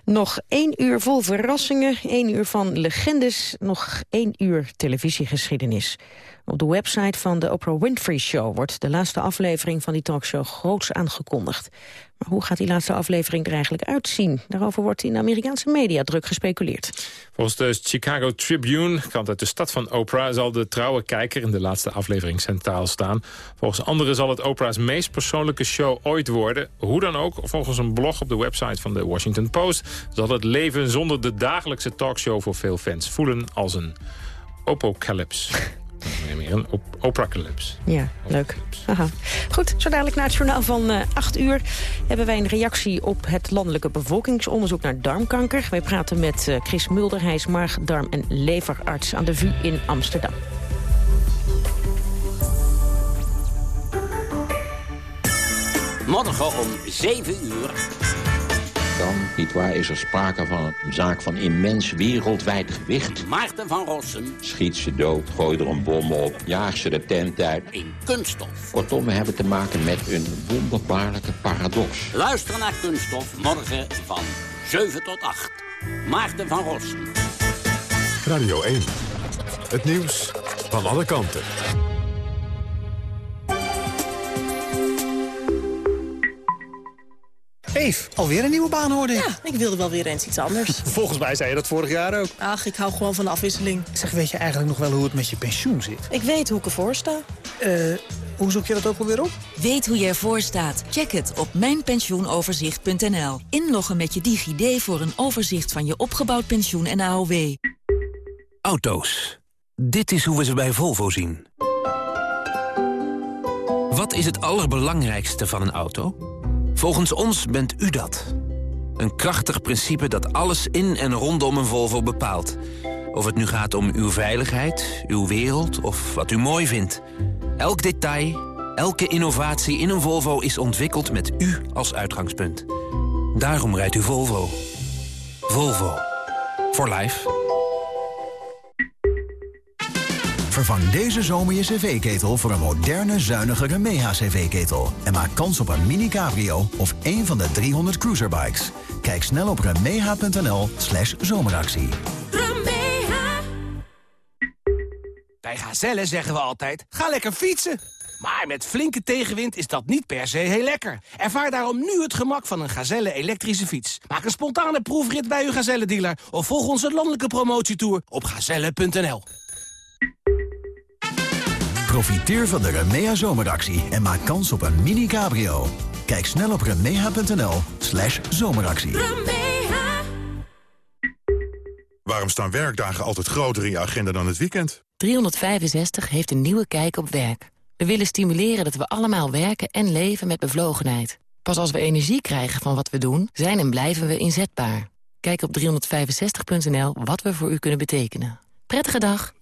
Nog één uur vol verrassingen, één uur van legendes, nog één uur televisiegeschiedenis. Op de website van de Oprah Winfrey Show wordt de laatste aflevering van die talkshow groots aangekondigd. Maar hoe gaat die laatste aflevering er eigenlijk uitzien? Daarover wordt in de Amerikaanse media druk gespeculeerd. Volgens de Chicago Tribune, kant uit de stad van Oprah... zal de trouwe kijker in de laatste aflevering centraal staan. Volgens anderen zal het Oprah's meest persoonlijke show ooit worden. Hoe dan ook, volgens een blog op de website van de Washington Post... zal het leven zonder de dagelijkse talkshow voor veel fans voelen als een apocalypse. meer een op Opracalypse. Ja, leuk. Aha. Goed, zo dadelijk na het journaal van uh, 8 uur... hebben wij een reactie op het landelijke bevolkingsonderzoek naar darmkanker. Wij praten met uh, Chris Mulder, hij is maag, darm- en leverarts aan de VU in Amsterdam. Morgen om 7 uur dan, nietwaar, is er sprake van een zaak van immens wereldwijd gewicht. Maarten van Rossum. Schiet ze dood, gooi er een bom op, jaag ze de tent uit. In kunststof. Kortom, we hebben te maken met een wonderbaarlijke paradox. Luister naar Kunststof morgen van 7 tot 8. Maarten van Rossum. Radio 1. Het nieuws van alle kanten. Eef, alweer een nieuwe baan hoorde ik. Ja, ik wilde wel weer eens iets anders. Volgens mij zei je dat vorig jaar ook. Ach, ik hou gewoon van de afwisseling. Zeg, weet je eigenlijk nog wel hoe het met je pensioen zit? Ik weet hoe ik ervoor sta. Eh, hoe zoek je dat ook alweer op? Weet hoe je ervoor staat? Check het op mijnpensioenoverzicht.nl. Inloggen met je DigiD voor een overzicht van je opgebouwd pensioen en AOW. Auto's. Dit is hoe we ze bij Volvo zien. Wat is het allerbelangrijkste van een auto? Volgens ons bent u dat. Een krachtig principe dat alles in en rondom een Volvo bepaalt. Of het nu gaat om uw veiligheid, uw wereld of wat u mooi vindt. Elk detail, elke innovatie in een Volvo is ontwikkeld met u als uitgangspunt. Daarom rijdt u Volvo. Volvo. For life. Vervang deze zomer je cv-ketel voor een moderne, zuinigere Remeha-cv-ketel. En maak kans op een mini cabrio of een van de 300 cruiserbikes. Kijk snel op remeha.nl slash zomeractie. Bij Gazelle zeggen we altijd, ga lekker fietsen. Maar met flinke tegenwind is dat niet per se heel lekker. Ervaar daarom nu het gemak van een Gazelle elektrische fiets. Maak een spontane proefrit bij uw Gazelle-dealer... of volg onze landelijke promotietour op gazelle.nl. Profiteer van de Remea zomeractie en maak kans op een mini-cabrio. Kijk snel op remea.nl slash zomeractie. Waarom staan werkdagen altijd groter in je agenda dan het weekend? 365 heeft een nieuwe kijk op werk. We willen stimuleren dat we allemaal werken en leven met bevlogenheid. Pas als we energie krijgen van wat we doen, zijn en blijven we inzetbaar. Kijk op 365.nl wat we voor u kunnen betekenen. Prettige dag.